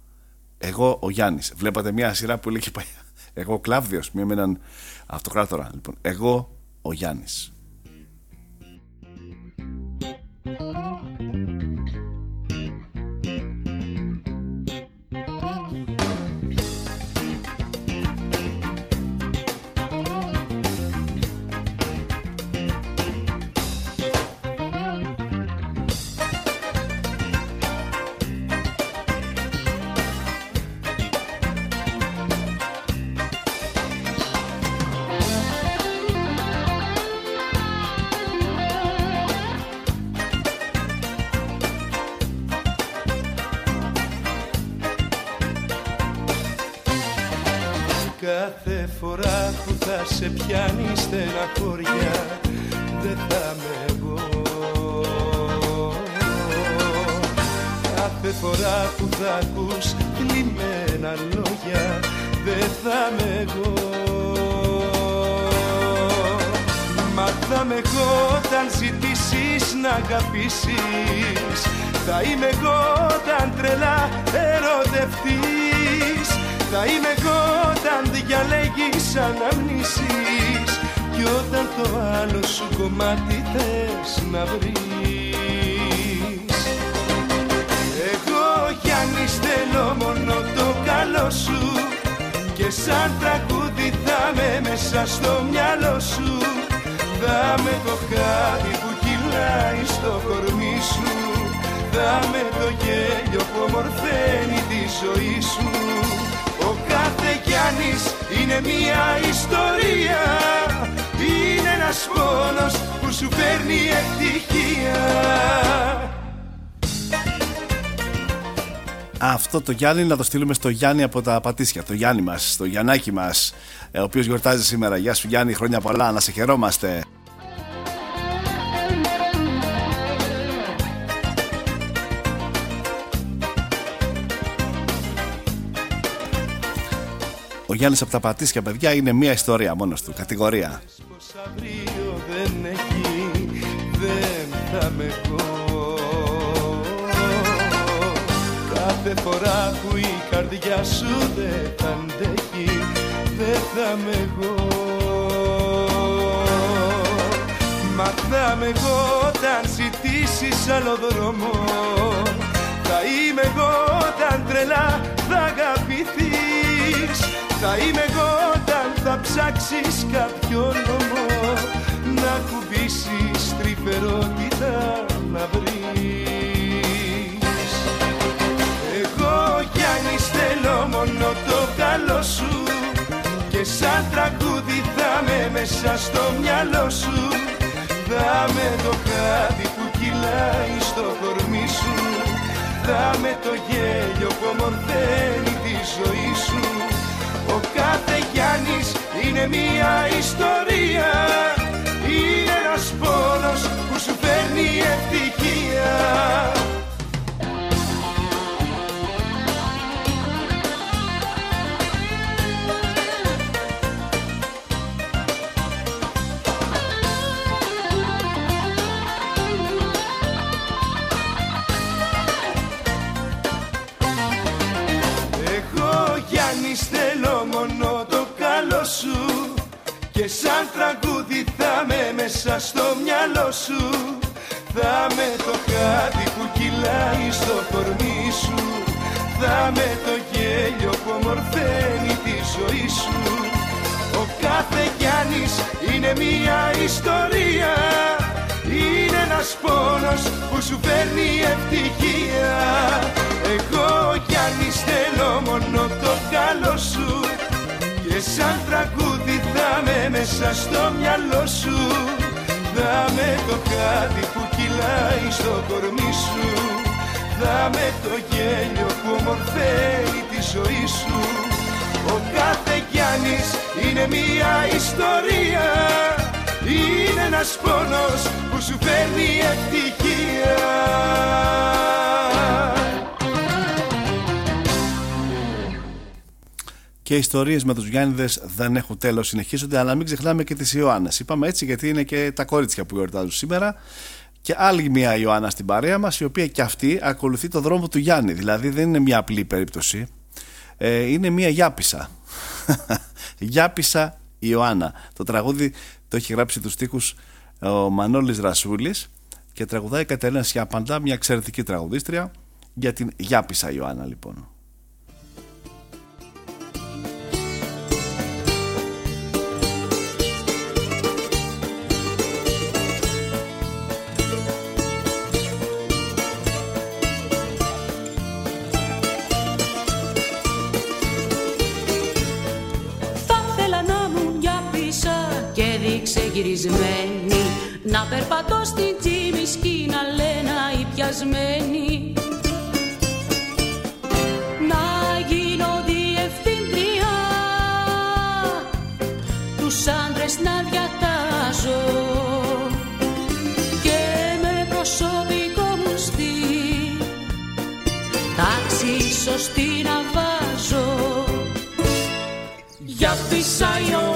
εγώ ο Γιάννης βλέπατε μια σειρά που λέει και πάει εγώ ο Κλάβδιος, μία με έναν αυτοκράτορα. Λοιπόν, εγώ ο Γιάννης. Φορά που θα σε πιάνει στεναχώρια δεν θα με εγώ Κάθε φορά που θα ακούς κλειμμένα λόγια δεν θα με εγώ Μα θα με εγώ όταν ζητήσεις να αγαπήσεις. Θα είμαι εγώ όταν τρελά ερωτευτείς Θα είμαι εγώ όταν διαλέγεις αναμνήσεις Κι όταν το άλλο σου κομμάτι θες να βρεις. Εγώ Γιάννης θέλω μόνο το καλό σου Και σαν τραγούδι θα με μέσα στο μυαλό σου. Θα με το χάδι που κυλάει στο κορμί σου. Θα με το γέλιο που ομορφαίνει τη ζωή σου. Ο κάθε Γιάννης είναι μια ιστορία Είναι ένας πόνος που σου φέρνει ευτυχία Αυτό το Γιάννη να το στείλουμε στο Γιάννη από τα Πατήσια, το Γιάννη μας, το Γιαννάκι μας, ε, ο οποίος γιορτάζει σήμερα. Γεια σου Γιάννη, χρόνια πολλά, να σε χαιρόμαστε. Γιάννης από τα Πατήσια, παιδιά, είναι μία ιστορία μόνος του, κατηγορία. Πως αύριο δεν έχει, δεν θα με εγώ Κάθε φορά που η καρδιά σου δεν θα αντέχει, δεν θα με εγώ. Μα θα με εγώ όταν ζητήσεις άλλο δρόμο. Θα είμαι εγώ όταν τρελά θα αγαπηθείς Θα είμαι εγώ όταν θα ψάξεις κάποιο νόμο Να κουμπίσεις τρυφερότητα να βρεις. Εγώ Γιάννης θέλω μόνο το καλό σου. Και σαν τραγούδι θα με μέσα στο μυαλό σου. Θα με το χάδι που κυλάει στο κορμί σου. Θα με το γέλιο που ομορφαίνει τη ζωή σου Ο κάθε Γιάννης είναι μια ιστορία. Είναι ένας πόνος που σου φέρνει ευτυχία. Εγώ Γιάννης θέλω μυαλό σου. Θα με το χάδι που κυλάει στο κορμί σου. Θα με το γέλιο που ομορφαίνει τη ζωή σου. Ο κάθε Γιάννης είναι μια ιστορία. Είναι ένας πόνος που σου φέρνει ευτυχία. Εγώ Γιάννης θέλω μόνο το καλό σου. Και σαν τραγούδι θα με μέσα στο μυαλό σου Θα με το χάδι που κυλάει στο κορμί σου. Θα με το γέλιο που ομορφαίνει τη ζωή σου. Ο κάθε Γιάννης είναι μια ιστορία. Είναι ένας πόνος που σου φέρνει ευτυχία Και οι ιστορίες με τους Γιάννηδες δεν έχουν τέλος, συνεχίζονται, αλλά μην ξεχνάμε και τις Ιωάννες. Είπαμε έτσι γιατί είναι και τα κορίτσια που γιορτάζουν σήμερα. Και άλλη μια Ιωάννα στην παρέα μας, η οποία και αυτή ακολουθεί το δρόμο του Γιάννη. Δηλαδή δεν είναι μια απλή περίπτωση. Ε, είναι μια Γιάπησα. Γιάπησα Ιωάννα. Το τραγούδι το έχει γράψει τους στίχους ο Μανώλης Ρασούλης και τραγουδάει η Κατερίνα Σιάπαντα, μια εξαιρετική τραγουδίστρια για την Γιάπησα Ιωάννα λοιπόν. Να περπατώ στην τσίμη σκήνα λένα ή πιασμένη. Να γίνω διευθύντρια. Τους άντρες να διατάζω. Και με προσωπικό μου στυλ. Τάξη σωστή να βάζω. Για φυσάει ο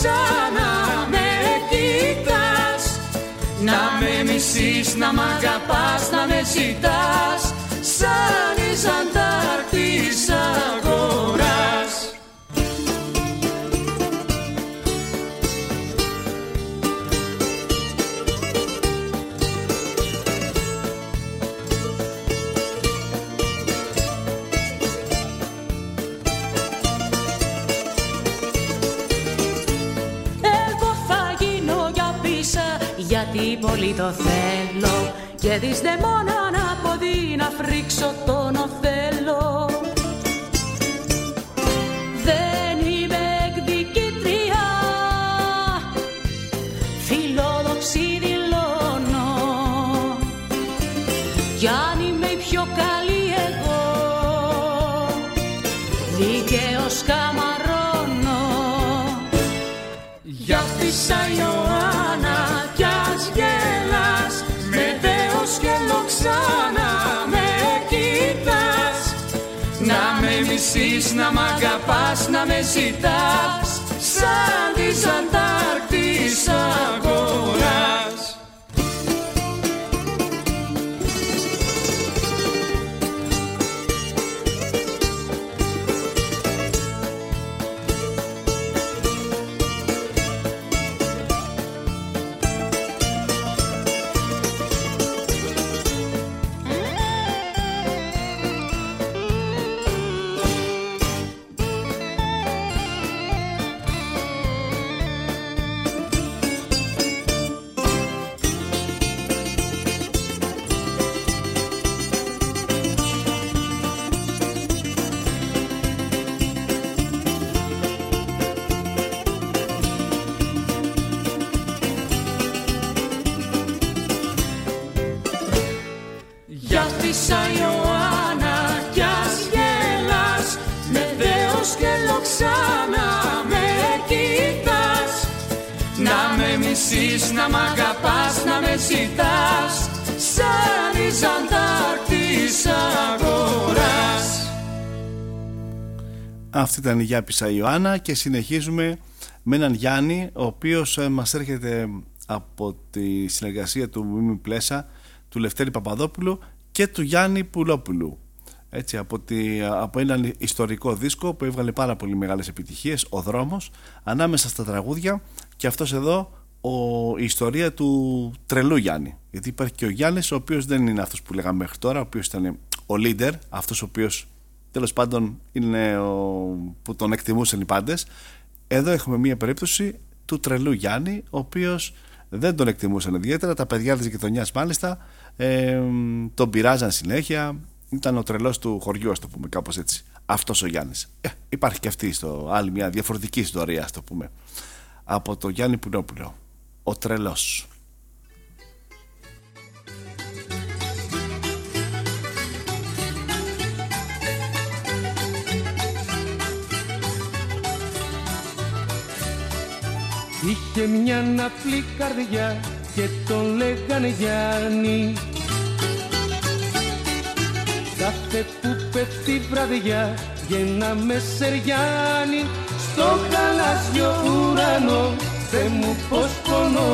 και λοξάνα με κοιτάς. Να με μισείς, να μ' αγαπάς, να με ζητάς. Σαν η Ζαντάρτης πολύ το θέλω. Και δεις δε μόνο να ποδεί να φρίξω τον οθέλο με μισείς, να μ' αγαπάς, να με ζητάς. Σαν της Αντάρκτης αγοράς Αυτή ήταν η Γιάπησα Ιωάννα και συνεχίζουμε με έναν Γιάννη ο οποίος ε, μας έρχεται από τη συνεργασία του Μίμη Πλέσα του Λευτέρη Παπαδόπουλου και του Γιάννη Πουλόπουλου. Έτσι, από, τη, από έναν ιστορικό δίσκο που έβγαλε πάρα πολύ μεγάλες επιτυχίες ο δρόμος ανάμεσα στα τραγούδια. Και αυτός εδώ ο, η ιστορία του τρελού Γιάννη. Γιατί υπάρχει και ο Γιάννης ο οποίος δεν είναι αυτός που λέγαμε μέχρι τώρα ο οποίος ήταν ο leader αυτός ο οποίος τέλος πάντων είναι ο, που τον εκτιμούσαν οι πάντες. Εδώ έχουμε μία περίπτωση του τρελού Γιάννη ο οποίος δεν τον εκτιμούσαν ιδιαίτερα. Τα παιδιά της γειτονιάς μάλιστα ε, τον πειράζαν συνέχεια. Ήταν ο τρελός του χωριού ας το πούμε κάπως έτσι. Αυτός ο Γιάννης. Ε, υπάρχει και αυτή στο άλλη μια διαφορετική ιστορία ας το πούμε από το Γιάννη Πουνόπουλο. Ο τρελός Είχε μια απλή καρδιά και τον λέγανε Γιάννη. Κάθε που πέφτει βραδιά γίναμε σεριάνι. Στο γαλάζιο ουρανό Θε μου πως πονώ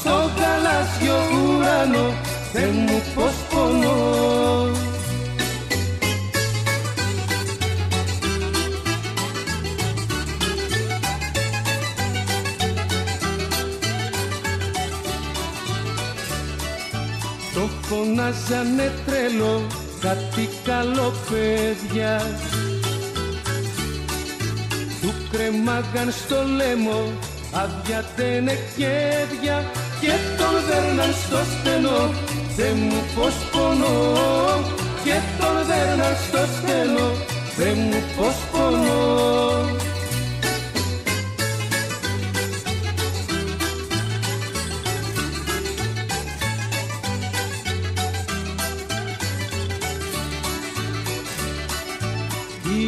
Στο γαλάζιο ουρανό Θε μου πως πονώ Το φωνάζανε τρελό κάτι καλό παιδιά. Του κρεμάγαν στο λαιμό άδεια τενεκέδια Και τον δέρναν στο στενό Θε μου πως πονώ. Και τον δέρναν στο στενό Θε μου πως πονώ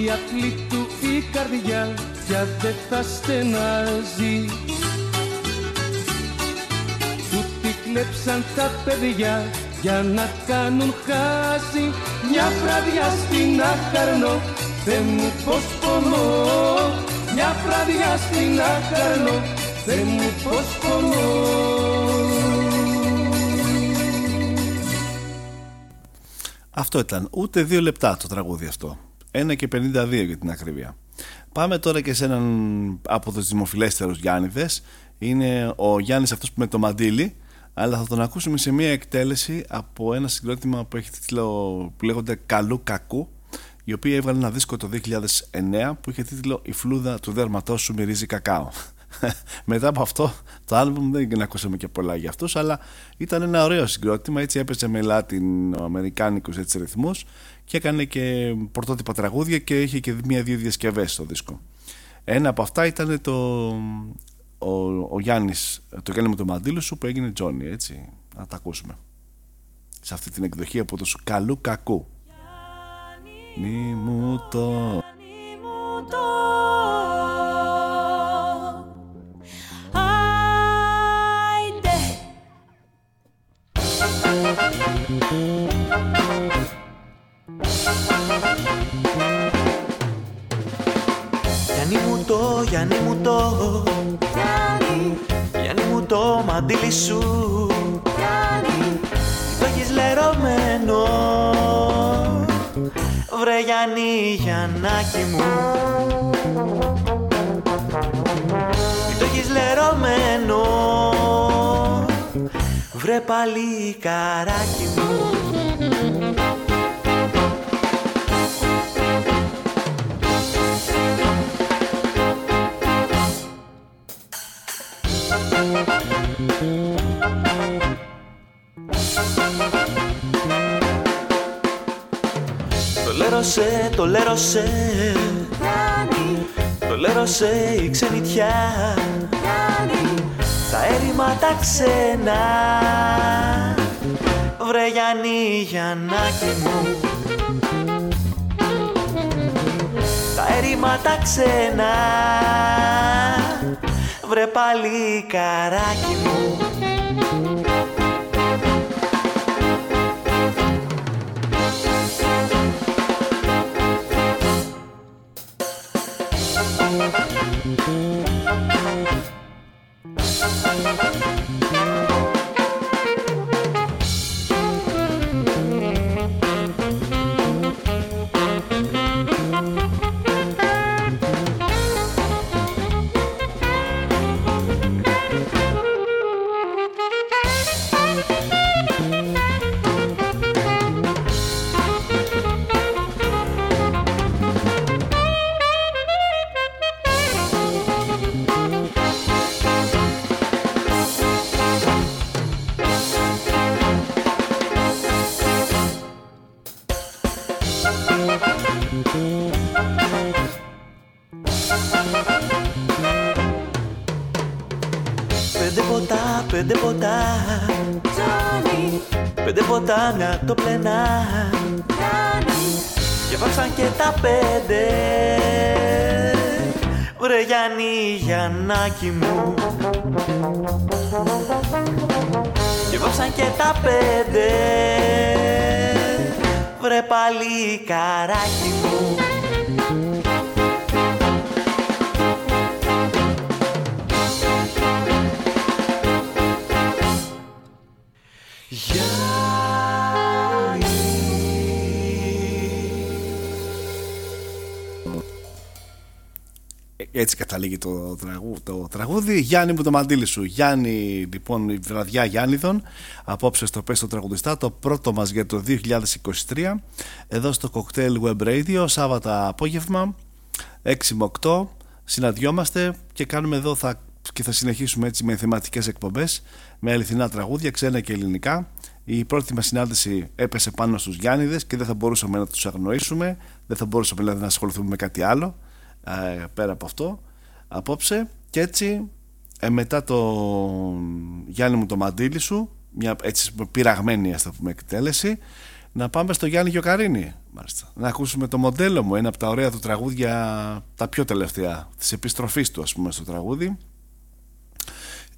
Η απλή του η καρδιά πια δεν θα στενάζει. Του τη κλέψαν τα παιδιά για να κάνουν χάση μια βραδιά στην Αχαρνό Θε μου πως πονώ μια βραδιά στην Αχαρνό Θε μου πως πονώ Αυτό ήταν. Ούτε δύο λεπτά το τραγούδι αυτό. Ένα και 52 για την ακρίβεια. Πάμε τώρα και σε έναν από τους δημοφιλέστερους Γιάννηδες. Είναι ο Γιάννης αυτός που με το μαντίλι. Αλλά θα τον ακούσουμε σε μια εκτέλεση από ένα συγκρότημα που έχει τίτλο που λέγονται Καλού Κακού η οποία έβγαλε ένα δίσκο το 2009 που είχε τίτλο «Η φλούδα του δέρματός σου μυρίζει κακάο». Μετά από αυτό το άλμπουμ δεν ακούσαμε και πολλά για αυτούς αλλά ήταν ένα ωραίο συγκρότημα έτσι έπαιζε με λάτιν-αμερικάνικους έτσι ρυθμούς και έκανε και πρωτότυπα τραγούδια και είχε και μία-δύο διασκευές στο δίσκο. Ένα από αυτά ήταν το, ο, ο Γιάννης, το Γιάννη με το μαντήλο σου που έγινε Τζόνι έτσι, να τα ακούσουμε. Σε αυτή την εκδοχή από το σου καλού κακού. Μη μου το... Γιάννη το, Γιάννη μου το Γιάννη. Γιάννη μου το μαντίλι σου. Γιάννη. Το έχεις λερωμένο. Βρε Γιάννη, Γιαννάκι μου. Το έχεις λερωμένο. Βρε παλικάράκι μου Το λέρωσε, το λέρωσε Το λέρωσε η ξενιτιά. Τα έρημα τα ξένα. Βρε Γιάννη, Γιαννάκη μου Τα έρημα τα ξένα Βρε πάλι καράκι μου. Πέντε πέντε ποτά. Πέντε ποτά μια το πλενά Και βάψαν και τα πέντε. Βρε Γιάννη, Γιαννάκι μου. Και βάψαν και τα πέντε. Βρε πάλι καράκι μου Έτσι καταλήγει το, τραγού, το τραγούδι. Γιάννη μου το μαντίλι σου. Γιάννη, λοιπόν, η βραδιά Γιάννηδων. Απόψε στο Πέστο Τραγουδιστά, το πρώτο μας για το 2023. Εδώ στο Cocktail Web Radio, Σάββατα απόγευμα, 6 με 8. Συναντιόμαστε και κάνουμε εδώ θα, και θα συνεχίσουμε έτσι με θεματικές εκπομπές, με αληθινά τραγούδια, ξένα και ελληνικά. Η πρώτη μας συνάντηση έπεσε πάνω στους Γιάννηδες και δεν θα μπορούσαμε να τους αγνοήσουμε, δεν θα μπορούσαμε δηλαδή, να ασχοληθούμε με κάτι άλλο ε, πέρα από αυτό απόψε και έτσι ε, μετά το Γιάννη μου το μαντίλι σου μια έτσι πειραγμένη ας το πούμε εκτέλεση να πάμε στο Γιάννη Γιοκαρίνη μάλιστα. να ακούσουμε το μοντέλο μου ένα από τα ωραία του τραγούδια τα πιο τελευταία της επιστροφής του ας πούμε στο τραγούδι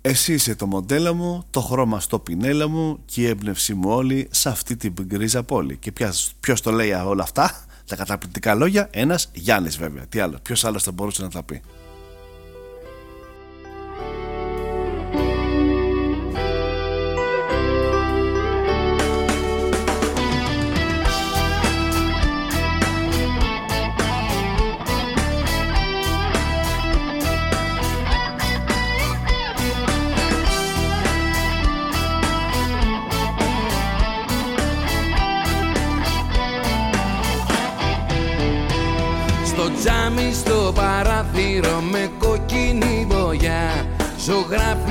Εσύ είσαι το μοντέλο μου, το χρώμα στο πινέλο μου και η έμπνευσή μου όλη σε αυτή την γκρίζα πόλη. Και ποιος το λέει όλα αυτά, τα καταπληκτικά λόγια, ένας Γιάννης βέβαια. Τι άλλο, ποιος άλλος θα μπορούσε να τα πει;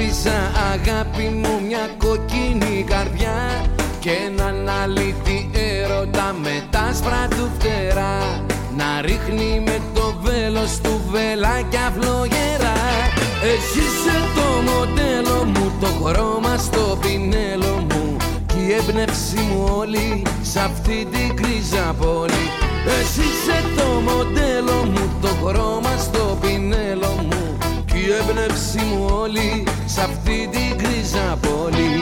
Ζωγράφισα αγάπη μου μια κοκκινή καρδιά Και έναν αλήτη έρωτα με τα άσπρα του φτερά. Να ρίχνει με το βέλος του βελάκια φλογερά Εσύ είσαι το μοντέλο μου, το χρώμα στο πινέλο μου. Κι η έμπνευση μου όλη σ' αυτή την κρίζα πόλη εσύ είσαι το μοντέλο μου, το χρώμα στο πινέλο μου Κι η έμπνευση μου όλη σ' αυτή την κρίζα πόλη.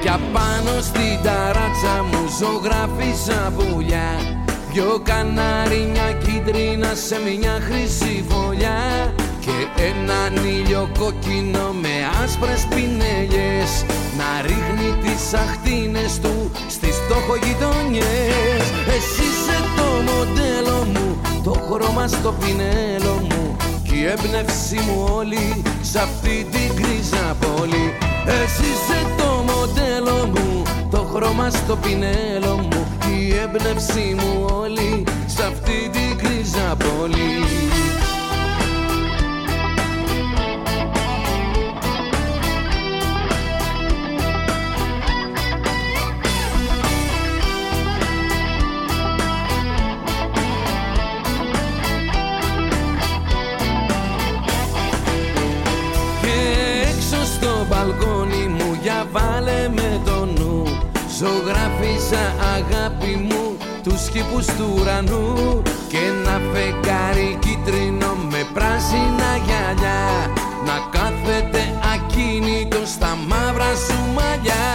Κι απάνω στην ταράτσα μου ζωγράφισα πουλιά Δυο κανάρινια κίτρινα σε μια χρυσή φωλιά Και έναν ήλιο κόκκινο με άσπρες πινέλιες Να ρίχνει τις αχτίνες του στις φτωχογειτονιές. Εσύ είσαι το μοντέλο μου, το χρώμα στο πινέλο μου Κι η έμπνευσή μου όλη σ' αυτή την κρίζα πόλη. Εσύ είσαι το μοντέλο μου, το χρώμα στο πινέλο μου Η έμπνευσή μου όλη σ' αυτή την κρίζα πόλη. Και έξω στο μπαλκόνι μου για βάλε με το νου Ζωγράφισα αγάπη μου τους κήπους του ουρανού Και ένα φεγγάρι κίτρινο με πράσινα γυαλιά. Να κάθεται ακίνητο στα μαύρα σου μαλλιά.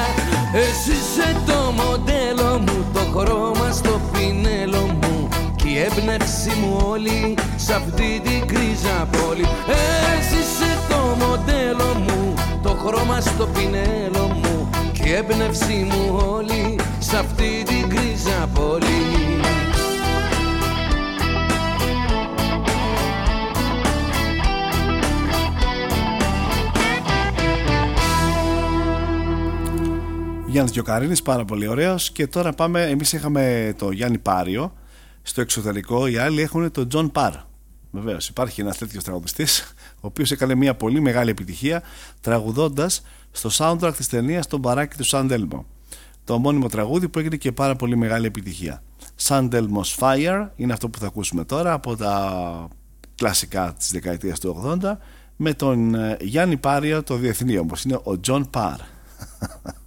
Εσύ είσαι το μοντέλο μου, το χρώμα στο πινέλο μου. Κι η έμπνευσή μου όλη σ' αυτή την κρίζα πόλη. Εσύ είσαι το μοντέλο μου, το χρώμα στο πινέλο μου. Κι η έμπνευσή μου όλη σ' αυτή την κρίζα πόλη Γιάννης Γιοκαρίνης, πάρα πολύ ωραίος. Και τώρα πάμε, εμείς είχαμε το Γιάννη Πάριο στο εξωτερικό, οι άλλοι έχουν τον Τζον Πάρ. Βεβαίως, υπάρχει ένας τέτοιος τραγουδιστής, ο οποίος έκανε μια πολύ μεγάλη επιτυχία τραγουδώντας στο soundtrack της ταινίας Το μπαράκι του Σαντ Έλμο. Το ομώνυμο τραγούδι που έγινε και πάρα πολύ μεγάλη επιτυχία. St. Elmo's Fire είναι αυτό που θα ακούσουμε τώρα από τα κλασικά της δεκαετίας του 80 με τον ε, Γιάννη Πάριο το διεθνή όμως είναι ο Τζον Πάρ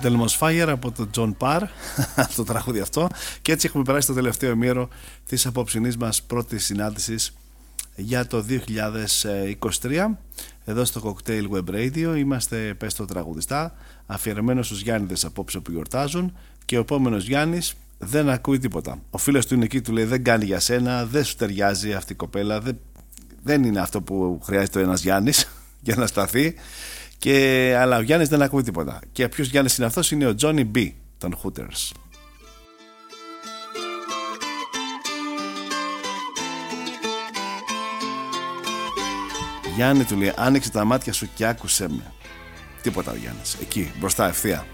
Σαν Telmos Fire από τον John Parr το τραγούδι αυτό. Και έτσι έχουμε περάσει το τελευταίο μήρο της απόψινής μας πρώτης συνάντησης για το 2023 εδώ στο Cocktail Web Radio είμαστε πες το τραγουδιστά αφιερωμένος στους Γιάννηδες απόψε που γιορτάζουν. Και ο επόμενος Γιάννης δεν ακούει τίποτα. Ο φίλος του είναι εκεί του λέει δεν κάνει για σένα δεν σου ταιριάζει αυτή η κοπέλα δεν, δεν είναι αυτό που χρειάζεται ένας Γιάννης για να σταθεί και, αλλά ο Γιάννης δεν ακούει τίποτα. Και ποιος Γιάννης είναι αυτός; Είναι ο Johnny B των Hooters. Γιάννη του λέει άνοιξε τα μάτια σου και άκουσέ με. Τίποτα ο Γιάννης. Εκεί μπροστά ευθεία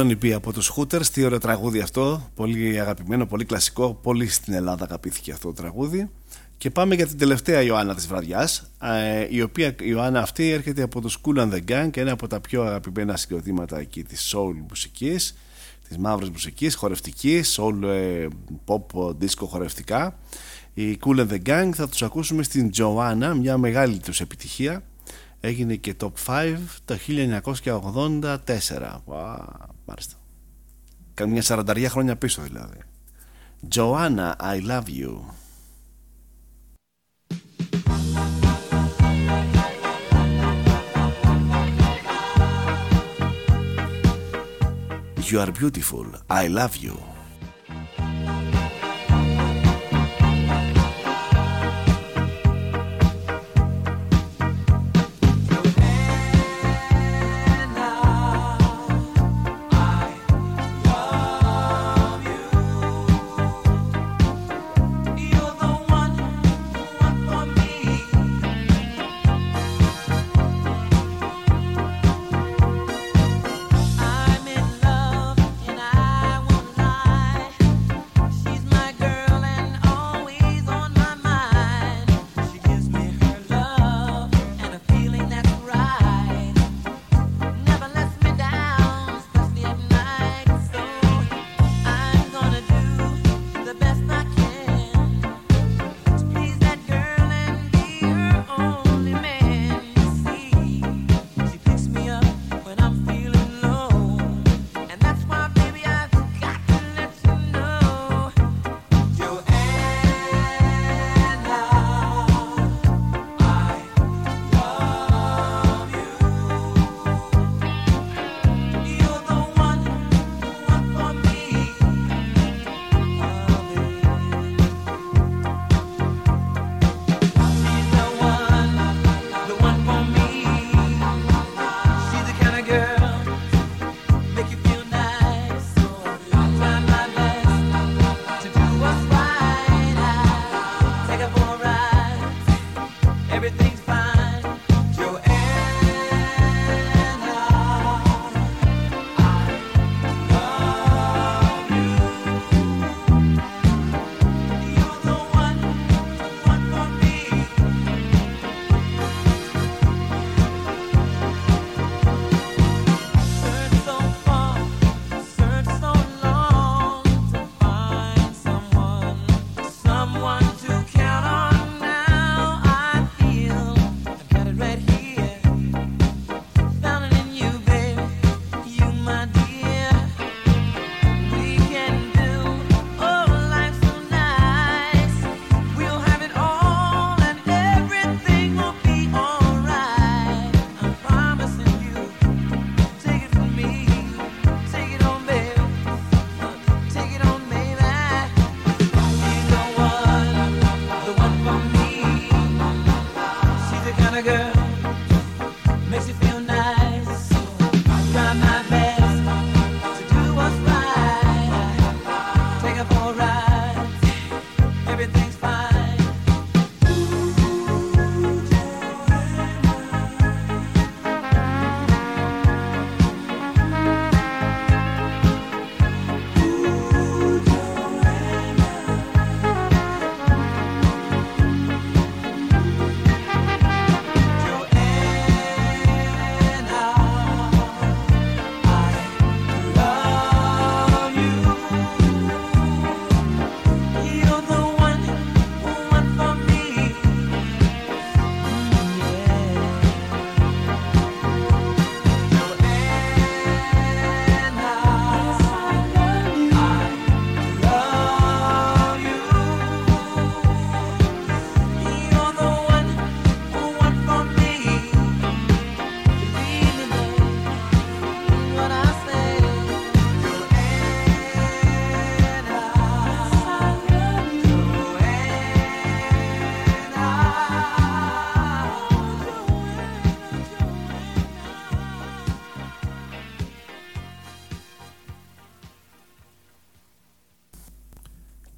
Johnny B από τους Hooters, τι ωραίο τραγούδι αυτό, πολύ αγαπημένο, πολύ κλασικό, πολύ στην Ελλάδα αγαπήθηκε αυτό το τραγούδι. Και πάμε για την τελευταία Ιωάννα της βραδιάς, ε, η οποία η Ιωάννα αυτή έρχεται από τους Cool and the Gang και είναι από τα πιο αγαπημένα συγκροτήματα εκεί της soul μουσικής, της μαύρης μουσικής, χορευτική, soul, ε, pop, disco χορευτικά. Οι Cool and the Gang θα τους ακούσουμε στην Joanna, μια μεγάλη τους επιτυχία. Έγινε και top 5 το 1984. Wow, Καμία Κάνει σαρανταριά χρόνια πίσω δηλαδή. Joanna, I love you. You are beautiful. I love you.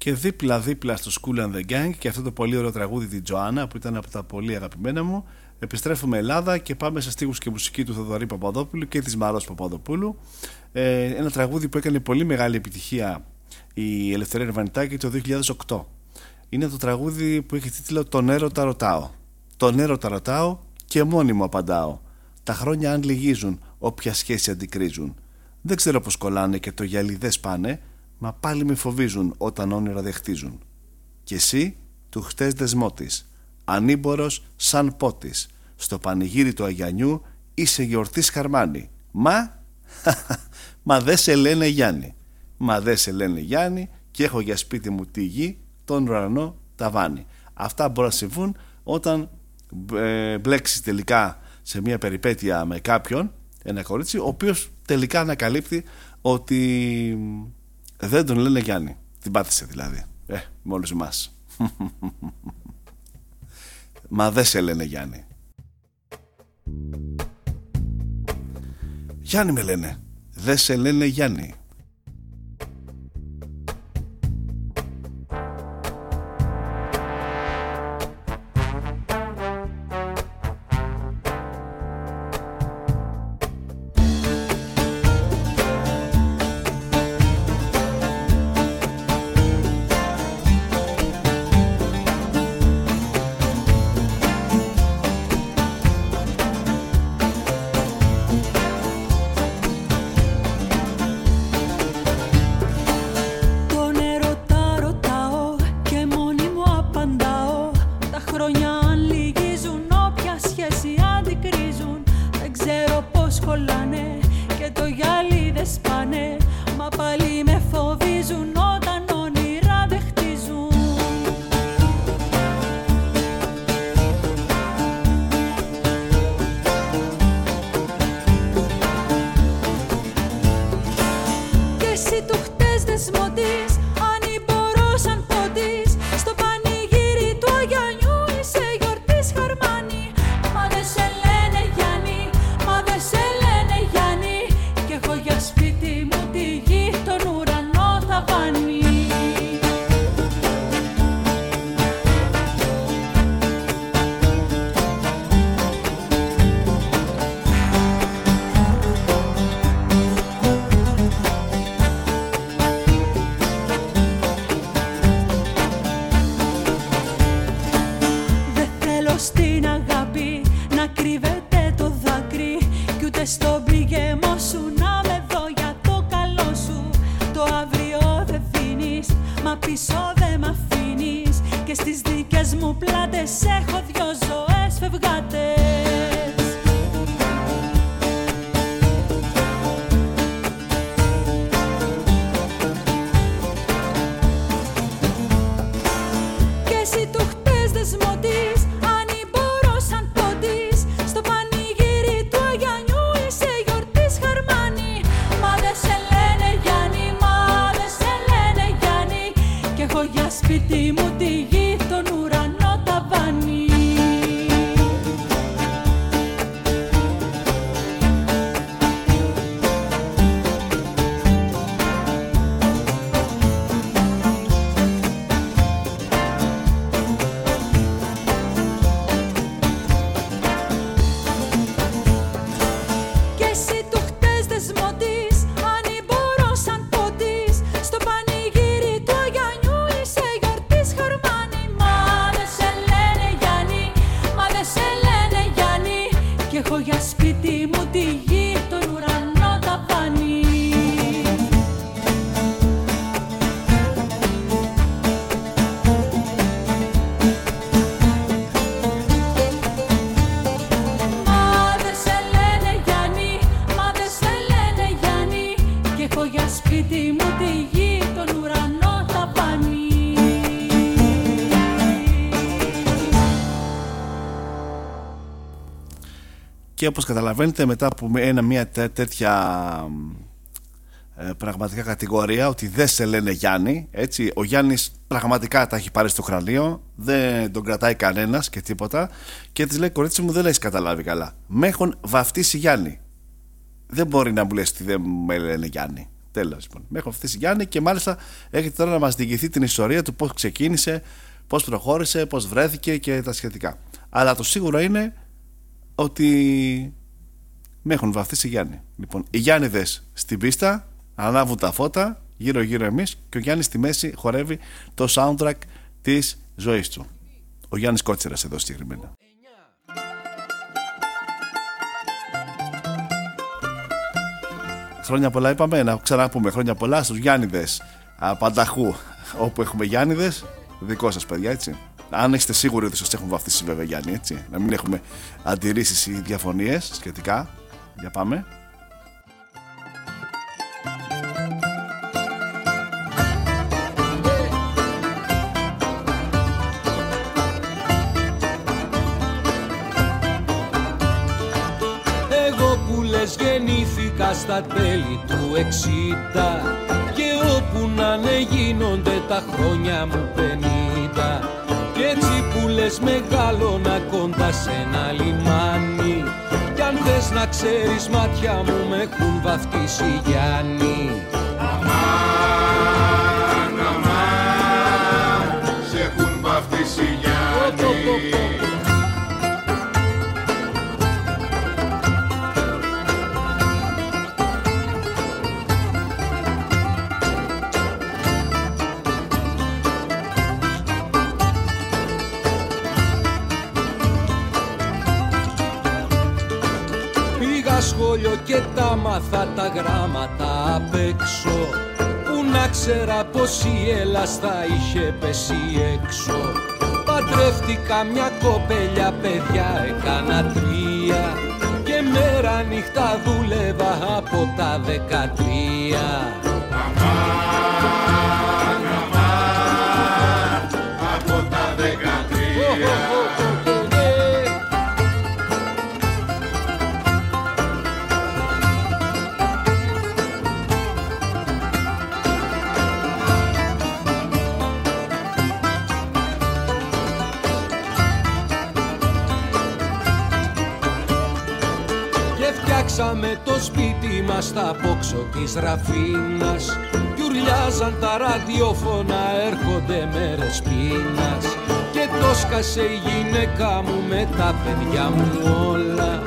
Και δίπλα-δίπλα στο School and the Gang και αυτό το πολύ ωραίο τραγούδι τη Τζοάννα που ήταν από τα πολύ αγαπημένα μου. Επιστρέφουμε Ελλάδα και πάμε σε στίχους και μουσική του Θοδωρή Παπαδόπουλου και της Μαρός Παπαδοπούλου. Ε, ένα τραγούδι που έκανε πολύ μεγάλη επιτυχία η Ελευθερία Ερβανιτάκη το 2008. Είναι το τραγούδι που έχει τίτλο «Τον έρωτα ρωτάω». «Τον έρωτα ρωτάω και μόνιμο απαντάω. Τα χρόνια αν λυγίζουν, όποια σχέση αντικρίζουν. Δεν ξέρω πως κολλάνε και το γυαλί δεν σπάνε, μα πάλι με φοβίζουν όταν όνειρα δεν χτίζουν. Κι εσύ, του χτες δεσμό της, ανήμπορος σαν πότης, στο πανηγύρι του Αγιανιού είσαι γιορτής σκαρμάνι. Μα, μα δεν σε λένε Γιάννη. Μα δεν σε λένε Γιάννη και έχω για σπίτι μου τη γη, τον ουρανό ταβάνι. Αυτά μπορούν να συμβούν όταν ε, μπλέξεις τελικά σε μια περιπέτεια με κάποιον, ένα κορίτσι, ο οποίος τελικά ανακαλύπτει ότι δεν τον λένε Γιάννη. Την πάτησε δηλαδή. Ε, με όλους εμάς. Μα δεν σε λένε Γιάννη. Γιάννη με λένε. Δεν σε λένε Γιάννη. Εσύ του χτες δεσμωτής Και όπως καταλαβαίνετε μετά από ένα, μια τέ- τέτοια ε, πραγματικά κατηγορία ότι δεν σε λένε Γιάννη έτσι, ο Γιάννης πραγματικά τα έχει πάρει στο κρανίο δεν τον κρατάει κανένας και τίποτα και της λέει κορίτσι μου δεν έχεις καταλάβει καλά. Με έχουν βαφτίσει Γιάννη δεν μπορεί να μου λες ότι δεν με λένε Γιάννη. Τέλος λοιπόν. Με έχουν βαφτίσει Γιάννη και μάλιστα έχετε τώρα να μας διηγηθεί την ιστορία του πώς ξεκίνησε πώς προχώρησε, πώς βρέθηκε και τα σχετικά. Αλλά το σίγουρο είναι ότι με έχουν βαφτίσει Γιάννη. Λοιπόν, οι Γιάννηδες στην πίστα ανάβουν τα φώτα γύρω-γύρω εμείς και ο Γιάννης στη μέση χορεύει το soundtrack της ζωής του. Ο Γιάννης Κότσερας εδώ συγκεκριμένα. Χρόνια πολλά είπαμε, να ξαναπούμε χρόνια πολλά στους Γιάννηδες α, Πανταχού όπου έχουμε Γιάννηδες δικό σας παιδιά έτσι αν είστε σίγουροι ότι σας έχουν βαφτίσει βέβαια Γιάννη έτσι. Να μην έχουμε αντιρρήσεις ή διαφωνίες σχετικά. Για πάμε. Εγώ που λες Γεννήθηκα στα τέλη του εξήντα και όπου να ναι γίνονται τα χρόνια μου πενήντα κι έτσι που λες μεγάλωνα κοντάς σε ένα λιμάνι κι αν θες να ξέρεις μάτια μου με έχουν βαφτίσει Γιάννη Αμάν, αμάν, σε έχουν βαφτίσει Γιάννη. Και τα μάθα τα γράμματα απ' έξω Που να ξέρα πως η Έλλας θα είχε πέσει έξω. Παντρεύτηκα μια κοπέλια παιδιά έκανα τρία Και μέρα νύχτα δούλευα από τα δεκατρία σπίτι μας στα απόξω της Ραφίνας. Κι ουρλιάζαν τα ραδιόφωνα έρχονται μέρες πείνας. Και το σκάσε η γυναίκα μου με τα παιδιά μου όλα.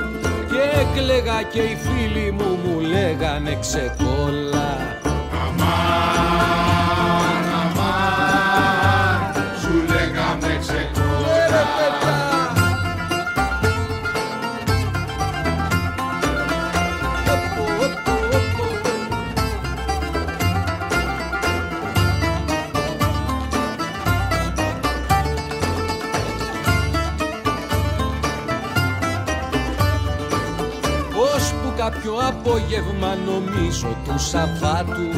Και έκλεγα και οι φίλοι μου μου λέγανε ξεκόλα. Αμάν, αμάν, σου λέγαμε ξεκόλα. Απόγευμα νομίζω του Σαββάτου.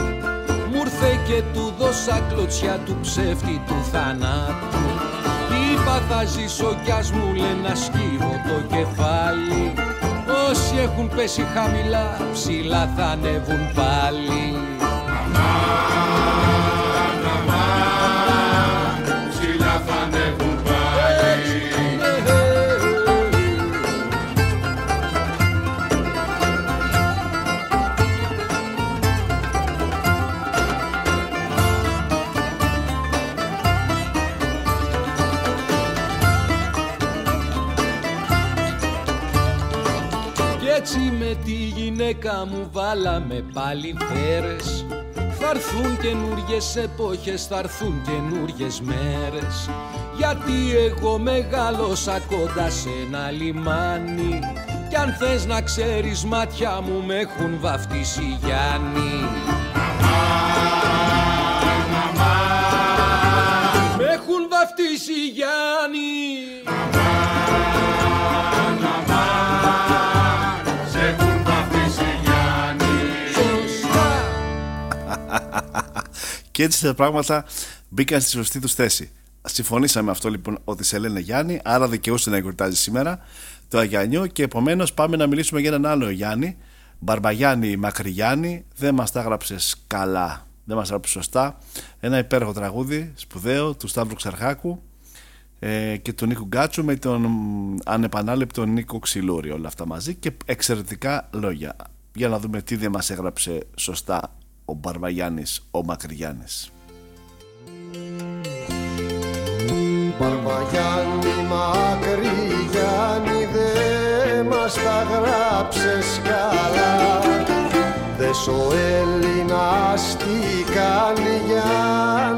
Μου ήρθε και του δώσα κλωτσιά του ψεύτη του θανάτου. Είπα θα ζήσω κι ας μου λένε να σκύβω το κεφάλι Όσοι έχουν πέσει χαμηλά ψηλά θα ανέβουν πάλι γυναίκα μου βάλαμε πάλι φέρες Θα έρθουν καινούριες εποχές, θα έρθουν καινούριες μέρες. Γιατί εγώ μεγάλωσα κοντά σε ένα λιμάνι. Κι αν θες να ξέρεις μάτια μου με έχουν βαφτίσει Γιάννη. Με έχουν βαφτίσει Γιάννη Και έτσι τα πράγματα μπήκαν στη σωστή τους θέση. Συμφωνήσαμε αυτό λοιπόν ότι σε λένε Γιάννη, άρα δικαιούσε να εγκορτάζει σήμερα το Αγιανιό και επομένως πάμε να μιλήσουμε για έναν άλλο Γιάννη. Μπαρμπαγιάννη Μακρυγιάννη, δεν μας τα έγραψες καλά, δεν μας έγραψες σωστά. Ένα υπέροχο τραγούδι, σπουδαίο, του Σταύρου Ξαρχάκου ε, και του Νίκου Γκάτσου με τον μ, ανεπανάληπτο Νίκο Ξυλούρη όλα αυτά μαζί και εξαιρετικά λόγια. Για να δούμε τι δεν μας έγραψε σωστά ο Μπαρμπαγιάννης, ο Μακρυγιάννης. Μπαρμπαγιάννη Μακρυγιάννη δε μας τα γράψες καλά Δες ο Έλληνας τι κάνει για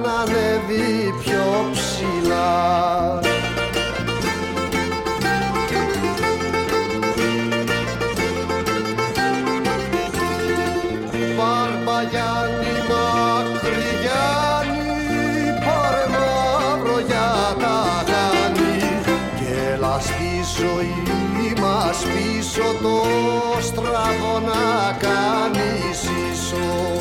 να ανέβει πιο ψηλά κάνεις ίσο.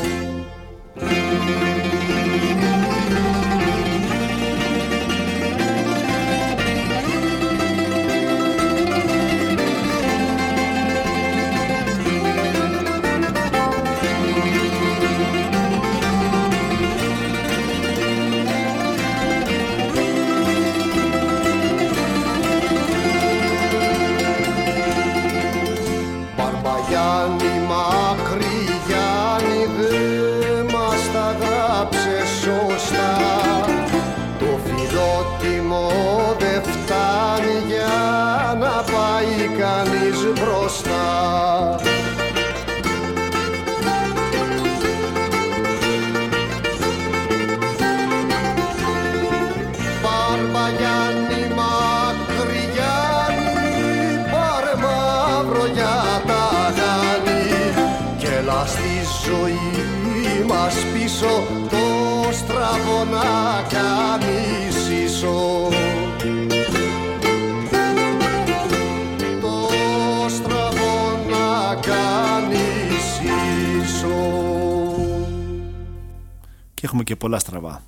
Έχουμε και πολλά στραβά.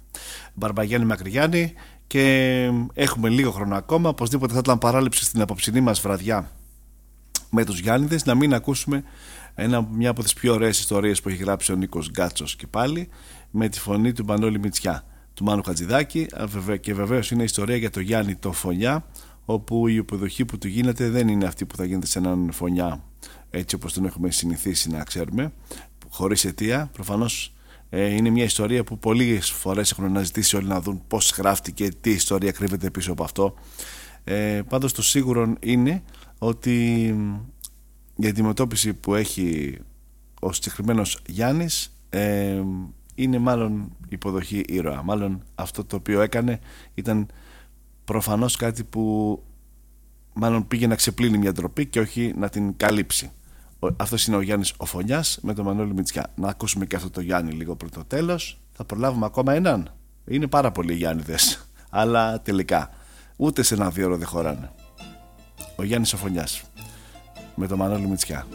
Μπαρμπαγιάννη Μακριγιάννη και έχουμε λίγο χρόνο ακόμα. Οπωσδήποτε θα ήταν παράληψη στην απόψινή μας βραδιά με τους Γιάννηδες να μην ακούσουμε ένα, μια από τις πιο ωραίες ιστορίες που έχει γράψει ο Νίκος Γκάτσος και πάλι με τη φωνή του Μπανόλη Μητσιά του Μάνου Χατζηδάκη και βεβαίως είναι ιστορία για το Γιάννη το Φωνιά όπου η υποδοχή που του γίνεται δεν είναι αυτή που θα γίνεται σε έναν φωνιά έτσι όπως τον έχουμε συνηθίσει να ξέρουμε χωρίς αιτία προφανώς ε, είναι μια ιστορία που πολλές φορές έχουν αναζητήσει όλοι να δουν πώς γράφτηκε, τι ιστορία κρύβεται πίσω από αυτό. Ε, πάντως το σίγουρο είναι ότι η αντιμετώπιση που έχει ο συγκεκριμένος Γιάννης ε, είναι μάλλον υποδοχή ήρωα. Μάλλον αυτό το οποίο έκανε ήταν προφανώς κάτι που μάλλον πήγε να ξεπλύνει μια ντροπή και όχι να την καλύψει. Αυτός είναι ο Γιάννης Οφωνιάς με τον Μανώλη Μητσιά. Να ακούσουμε και αυτό το Γιάννη λίγο πριν το τέλος. Θα προλάβουμε ακόμα έναν. Είναι πάρα πολλοί Γιάννηδες. Αλλά τελικά ούτε σε ένα δύο ώρο δεν χωράνε. Ο Γιάννης Οφωνιάς με τον Μανώλη Μητσιά.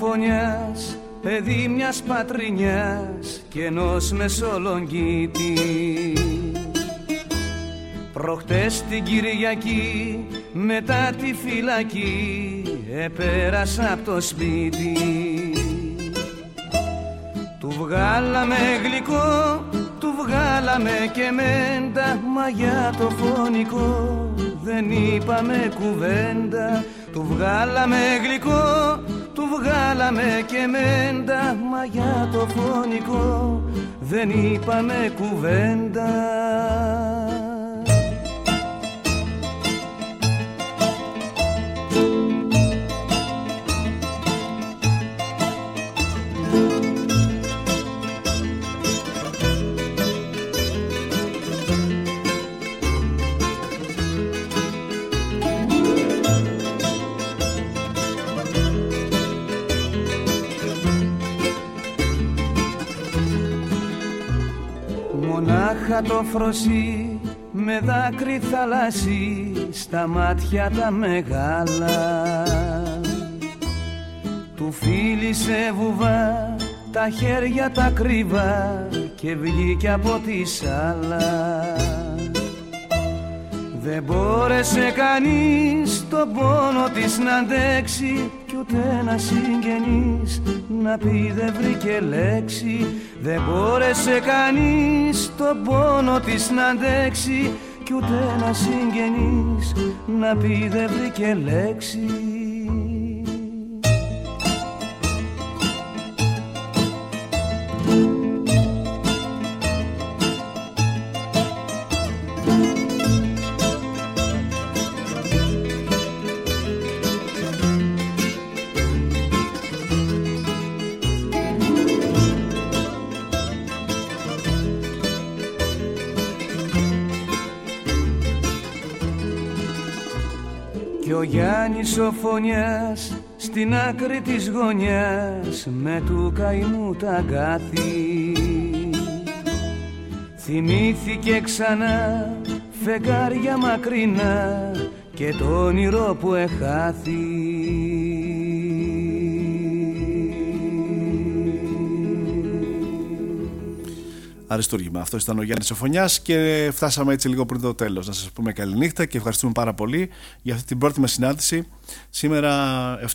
Φωνιάς, παιδί μιας πατρινιάς και ενός μεσολογγίτης. Προχτές την Κυριακή μετά τη φυλακή επέρασα από το σπίτι. Του βγάλαμε γλυκό, του βγάλαμε και μέντα Μα για το φωνικό δεν είπαμε κουβέντα. Του βγάλαμε γλυκό, του βγάλαμε και μέντα Μα για το φωνικό δεν είπαμε κουβέντα Μονάχα το φροσί με δάκρυ θαλάσσι στα μάτια τα μεγάλα. Του φίλησε βουβά τα χέρια τα κρύβα και βγήκε από τη σάλα. Δεν μπόρεσε κανείς τον πόνο της να αντέξει κι ούτε ένα συγγενής να πει δεν βρήκε λέξη. Δεν μπόρεσε κανείς τον πόνο της να αντέξει. Κι ούτε ένα συγγενής να πει δεν βρήκε λέξη Γιάννης ο Φωνιάς στην άκρη της γωνιάς με του καημού τα αγκάθι. Θυμήθηκε ξανά φεγγάρια μακρινά και το όνειρο που εχάθη Αριστούργημα. Αυτό ήταν ο Γιάννης Σοφωνιά και φτάσαμε έτσι λίγο πριν το τέλος. Να σας πούμε καληνύχτα και ευχαριστούμε πάρα πολύ για αυτή την πρώτη μας συνάντηση. Σήμερα,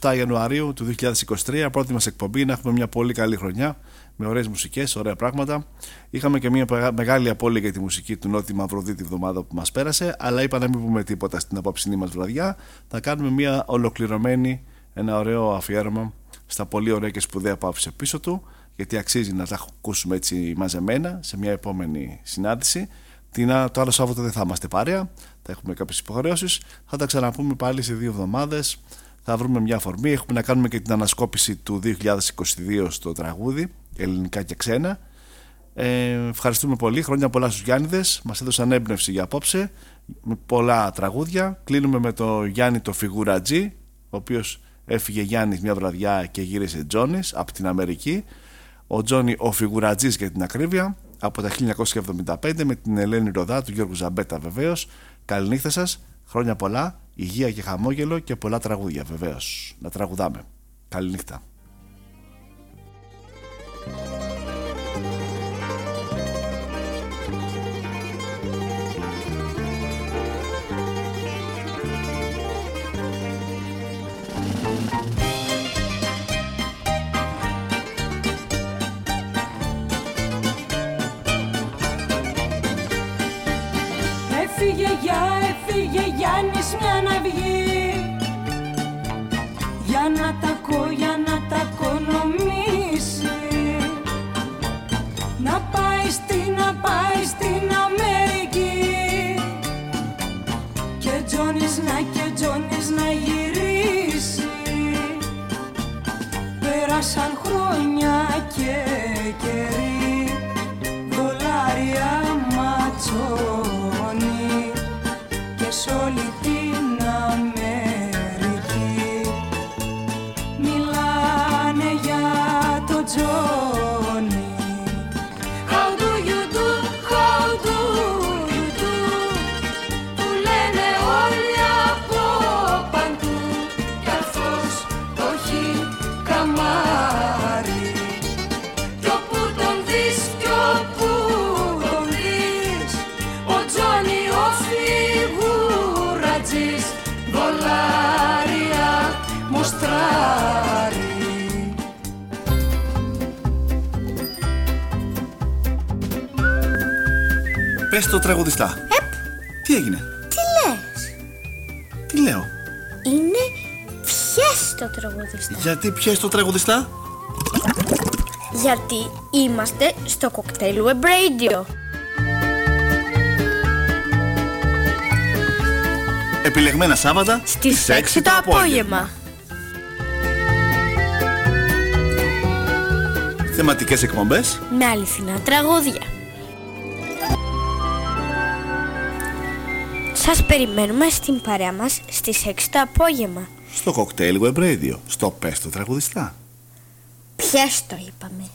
7 Ιανουαρίου του 2023, πρώτη μας εκπομπή. Να έχουμε μια πολύ καλή χρονιά με ωραίες μουσικές, ωραία πράγματα. Είχαμε και μια μεγάλη απώλεια για τη μουσική του Νότι Μαυροδίτη εβδομάδα που μας πέρασε, αλλά είπα να μην πούμε τίποτα στην απόψηνή μας βραδιά. Θα κάνουμε μια ολοκληρωμένη, ένα ωραίο αφιέρωμα στα πολύ ωραία και σπουδαία που άφησε πίσω του γιατί αξίζει να τα ακούσουμε έτσι μαζεμένα σε μια επόμενη συνάντηση. Την, α- το άλλο Σάββατο δεν θα είμαστε παρέα, θα έχουμε κάποιες υποχρεώσεις. Θα τα ξαναπούμε πάλι σε δύο εβδομάδες. Θα βρούμε μια αφορμή. Έχουμε να κάνουμε και την ανασκόπηση του 2022 στο τραγούδι, ελληνικά και ξένα. Ε, ευχαριστούμε πολύ. Χρόνια πολλά στους Γιάννηδες. Μας έδωσαν έμπνευση για απόψε. Με πολλά τραγούδια. Κλείνουμε με το Γιάννη το Φιγουρατζή, ο οποίος έφυγε Γιάννης μια βραδιά και γύρισε Τζόνις από την Αμερική. Ο Τζόνι ο Φιγουρατζής για την ακρίβεια από τα 1975 με την Ελένη Ροδά του Γιώργου Ζαμπέτα βεβαίως. Καληνύχτα σας, χρόνια πολλά, υγεία και χαμόγελο και πολλά τραγούδια βεβαίως. Να τραγουδάμε. Καληνύχτα. Έφυγε Γιάννης μια να βγει. Για να τα κο, για να τα κονομήσει. Να πάει στην, να πάει στην Αμερική. Και Τζόνις να, και Τζόνις να γυρίσει. Πέρασαν χρόνια και καιροί όλη Πες το τραγουδιστά. Τι έγινε, Τι λες; Τι λέω; Είναι πιες το τραγουδιστά Γιατί πιες το τραγουδιστά; Γιατί είμαστε στο κοκτέιλ Web Radio Επιλεγμένα Σάββατα Στις 6 το απόγευμα Θεματικές εκπομπές Με αληθινά τραγούδια Σας περιμένουμε στην παρέα μας στις 6 το απόγευμα στο Cocktail Web Radio. Στο Πες το τραγουδιστά. Πιες το είπαμε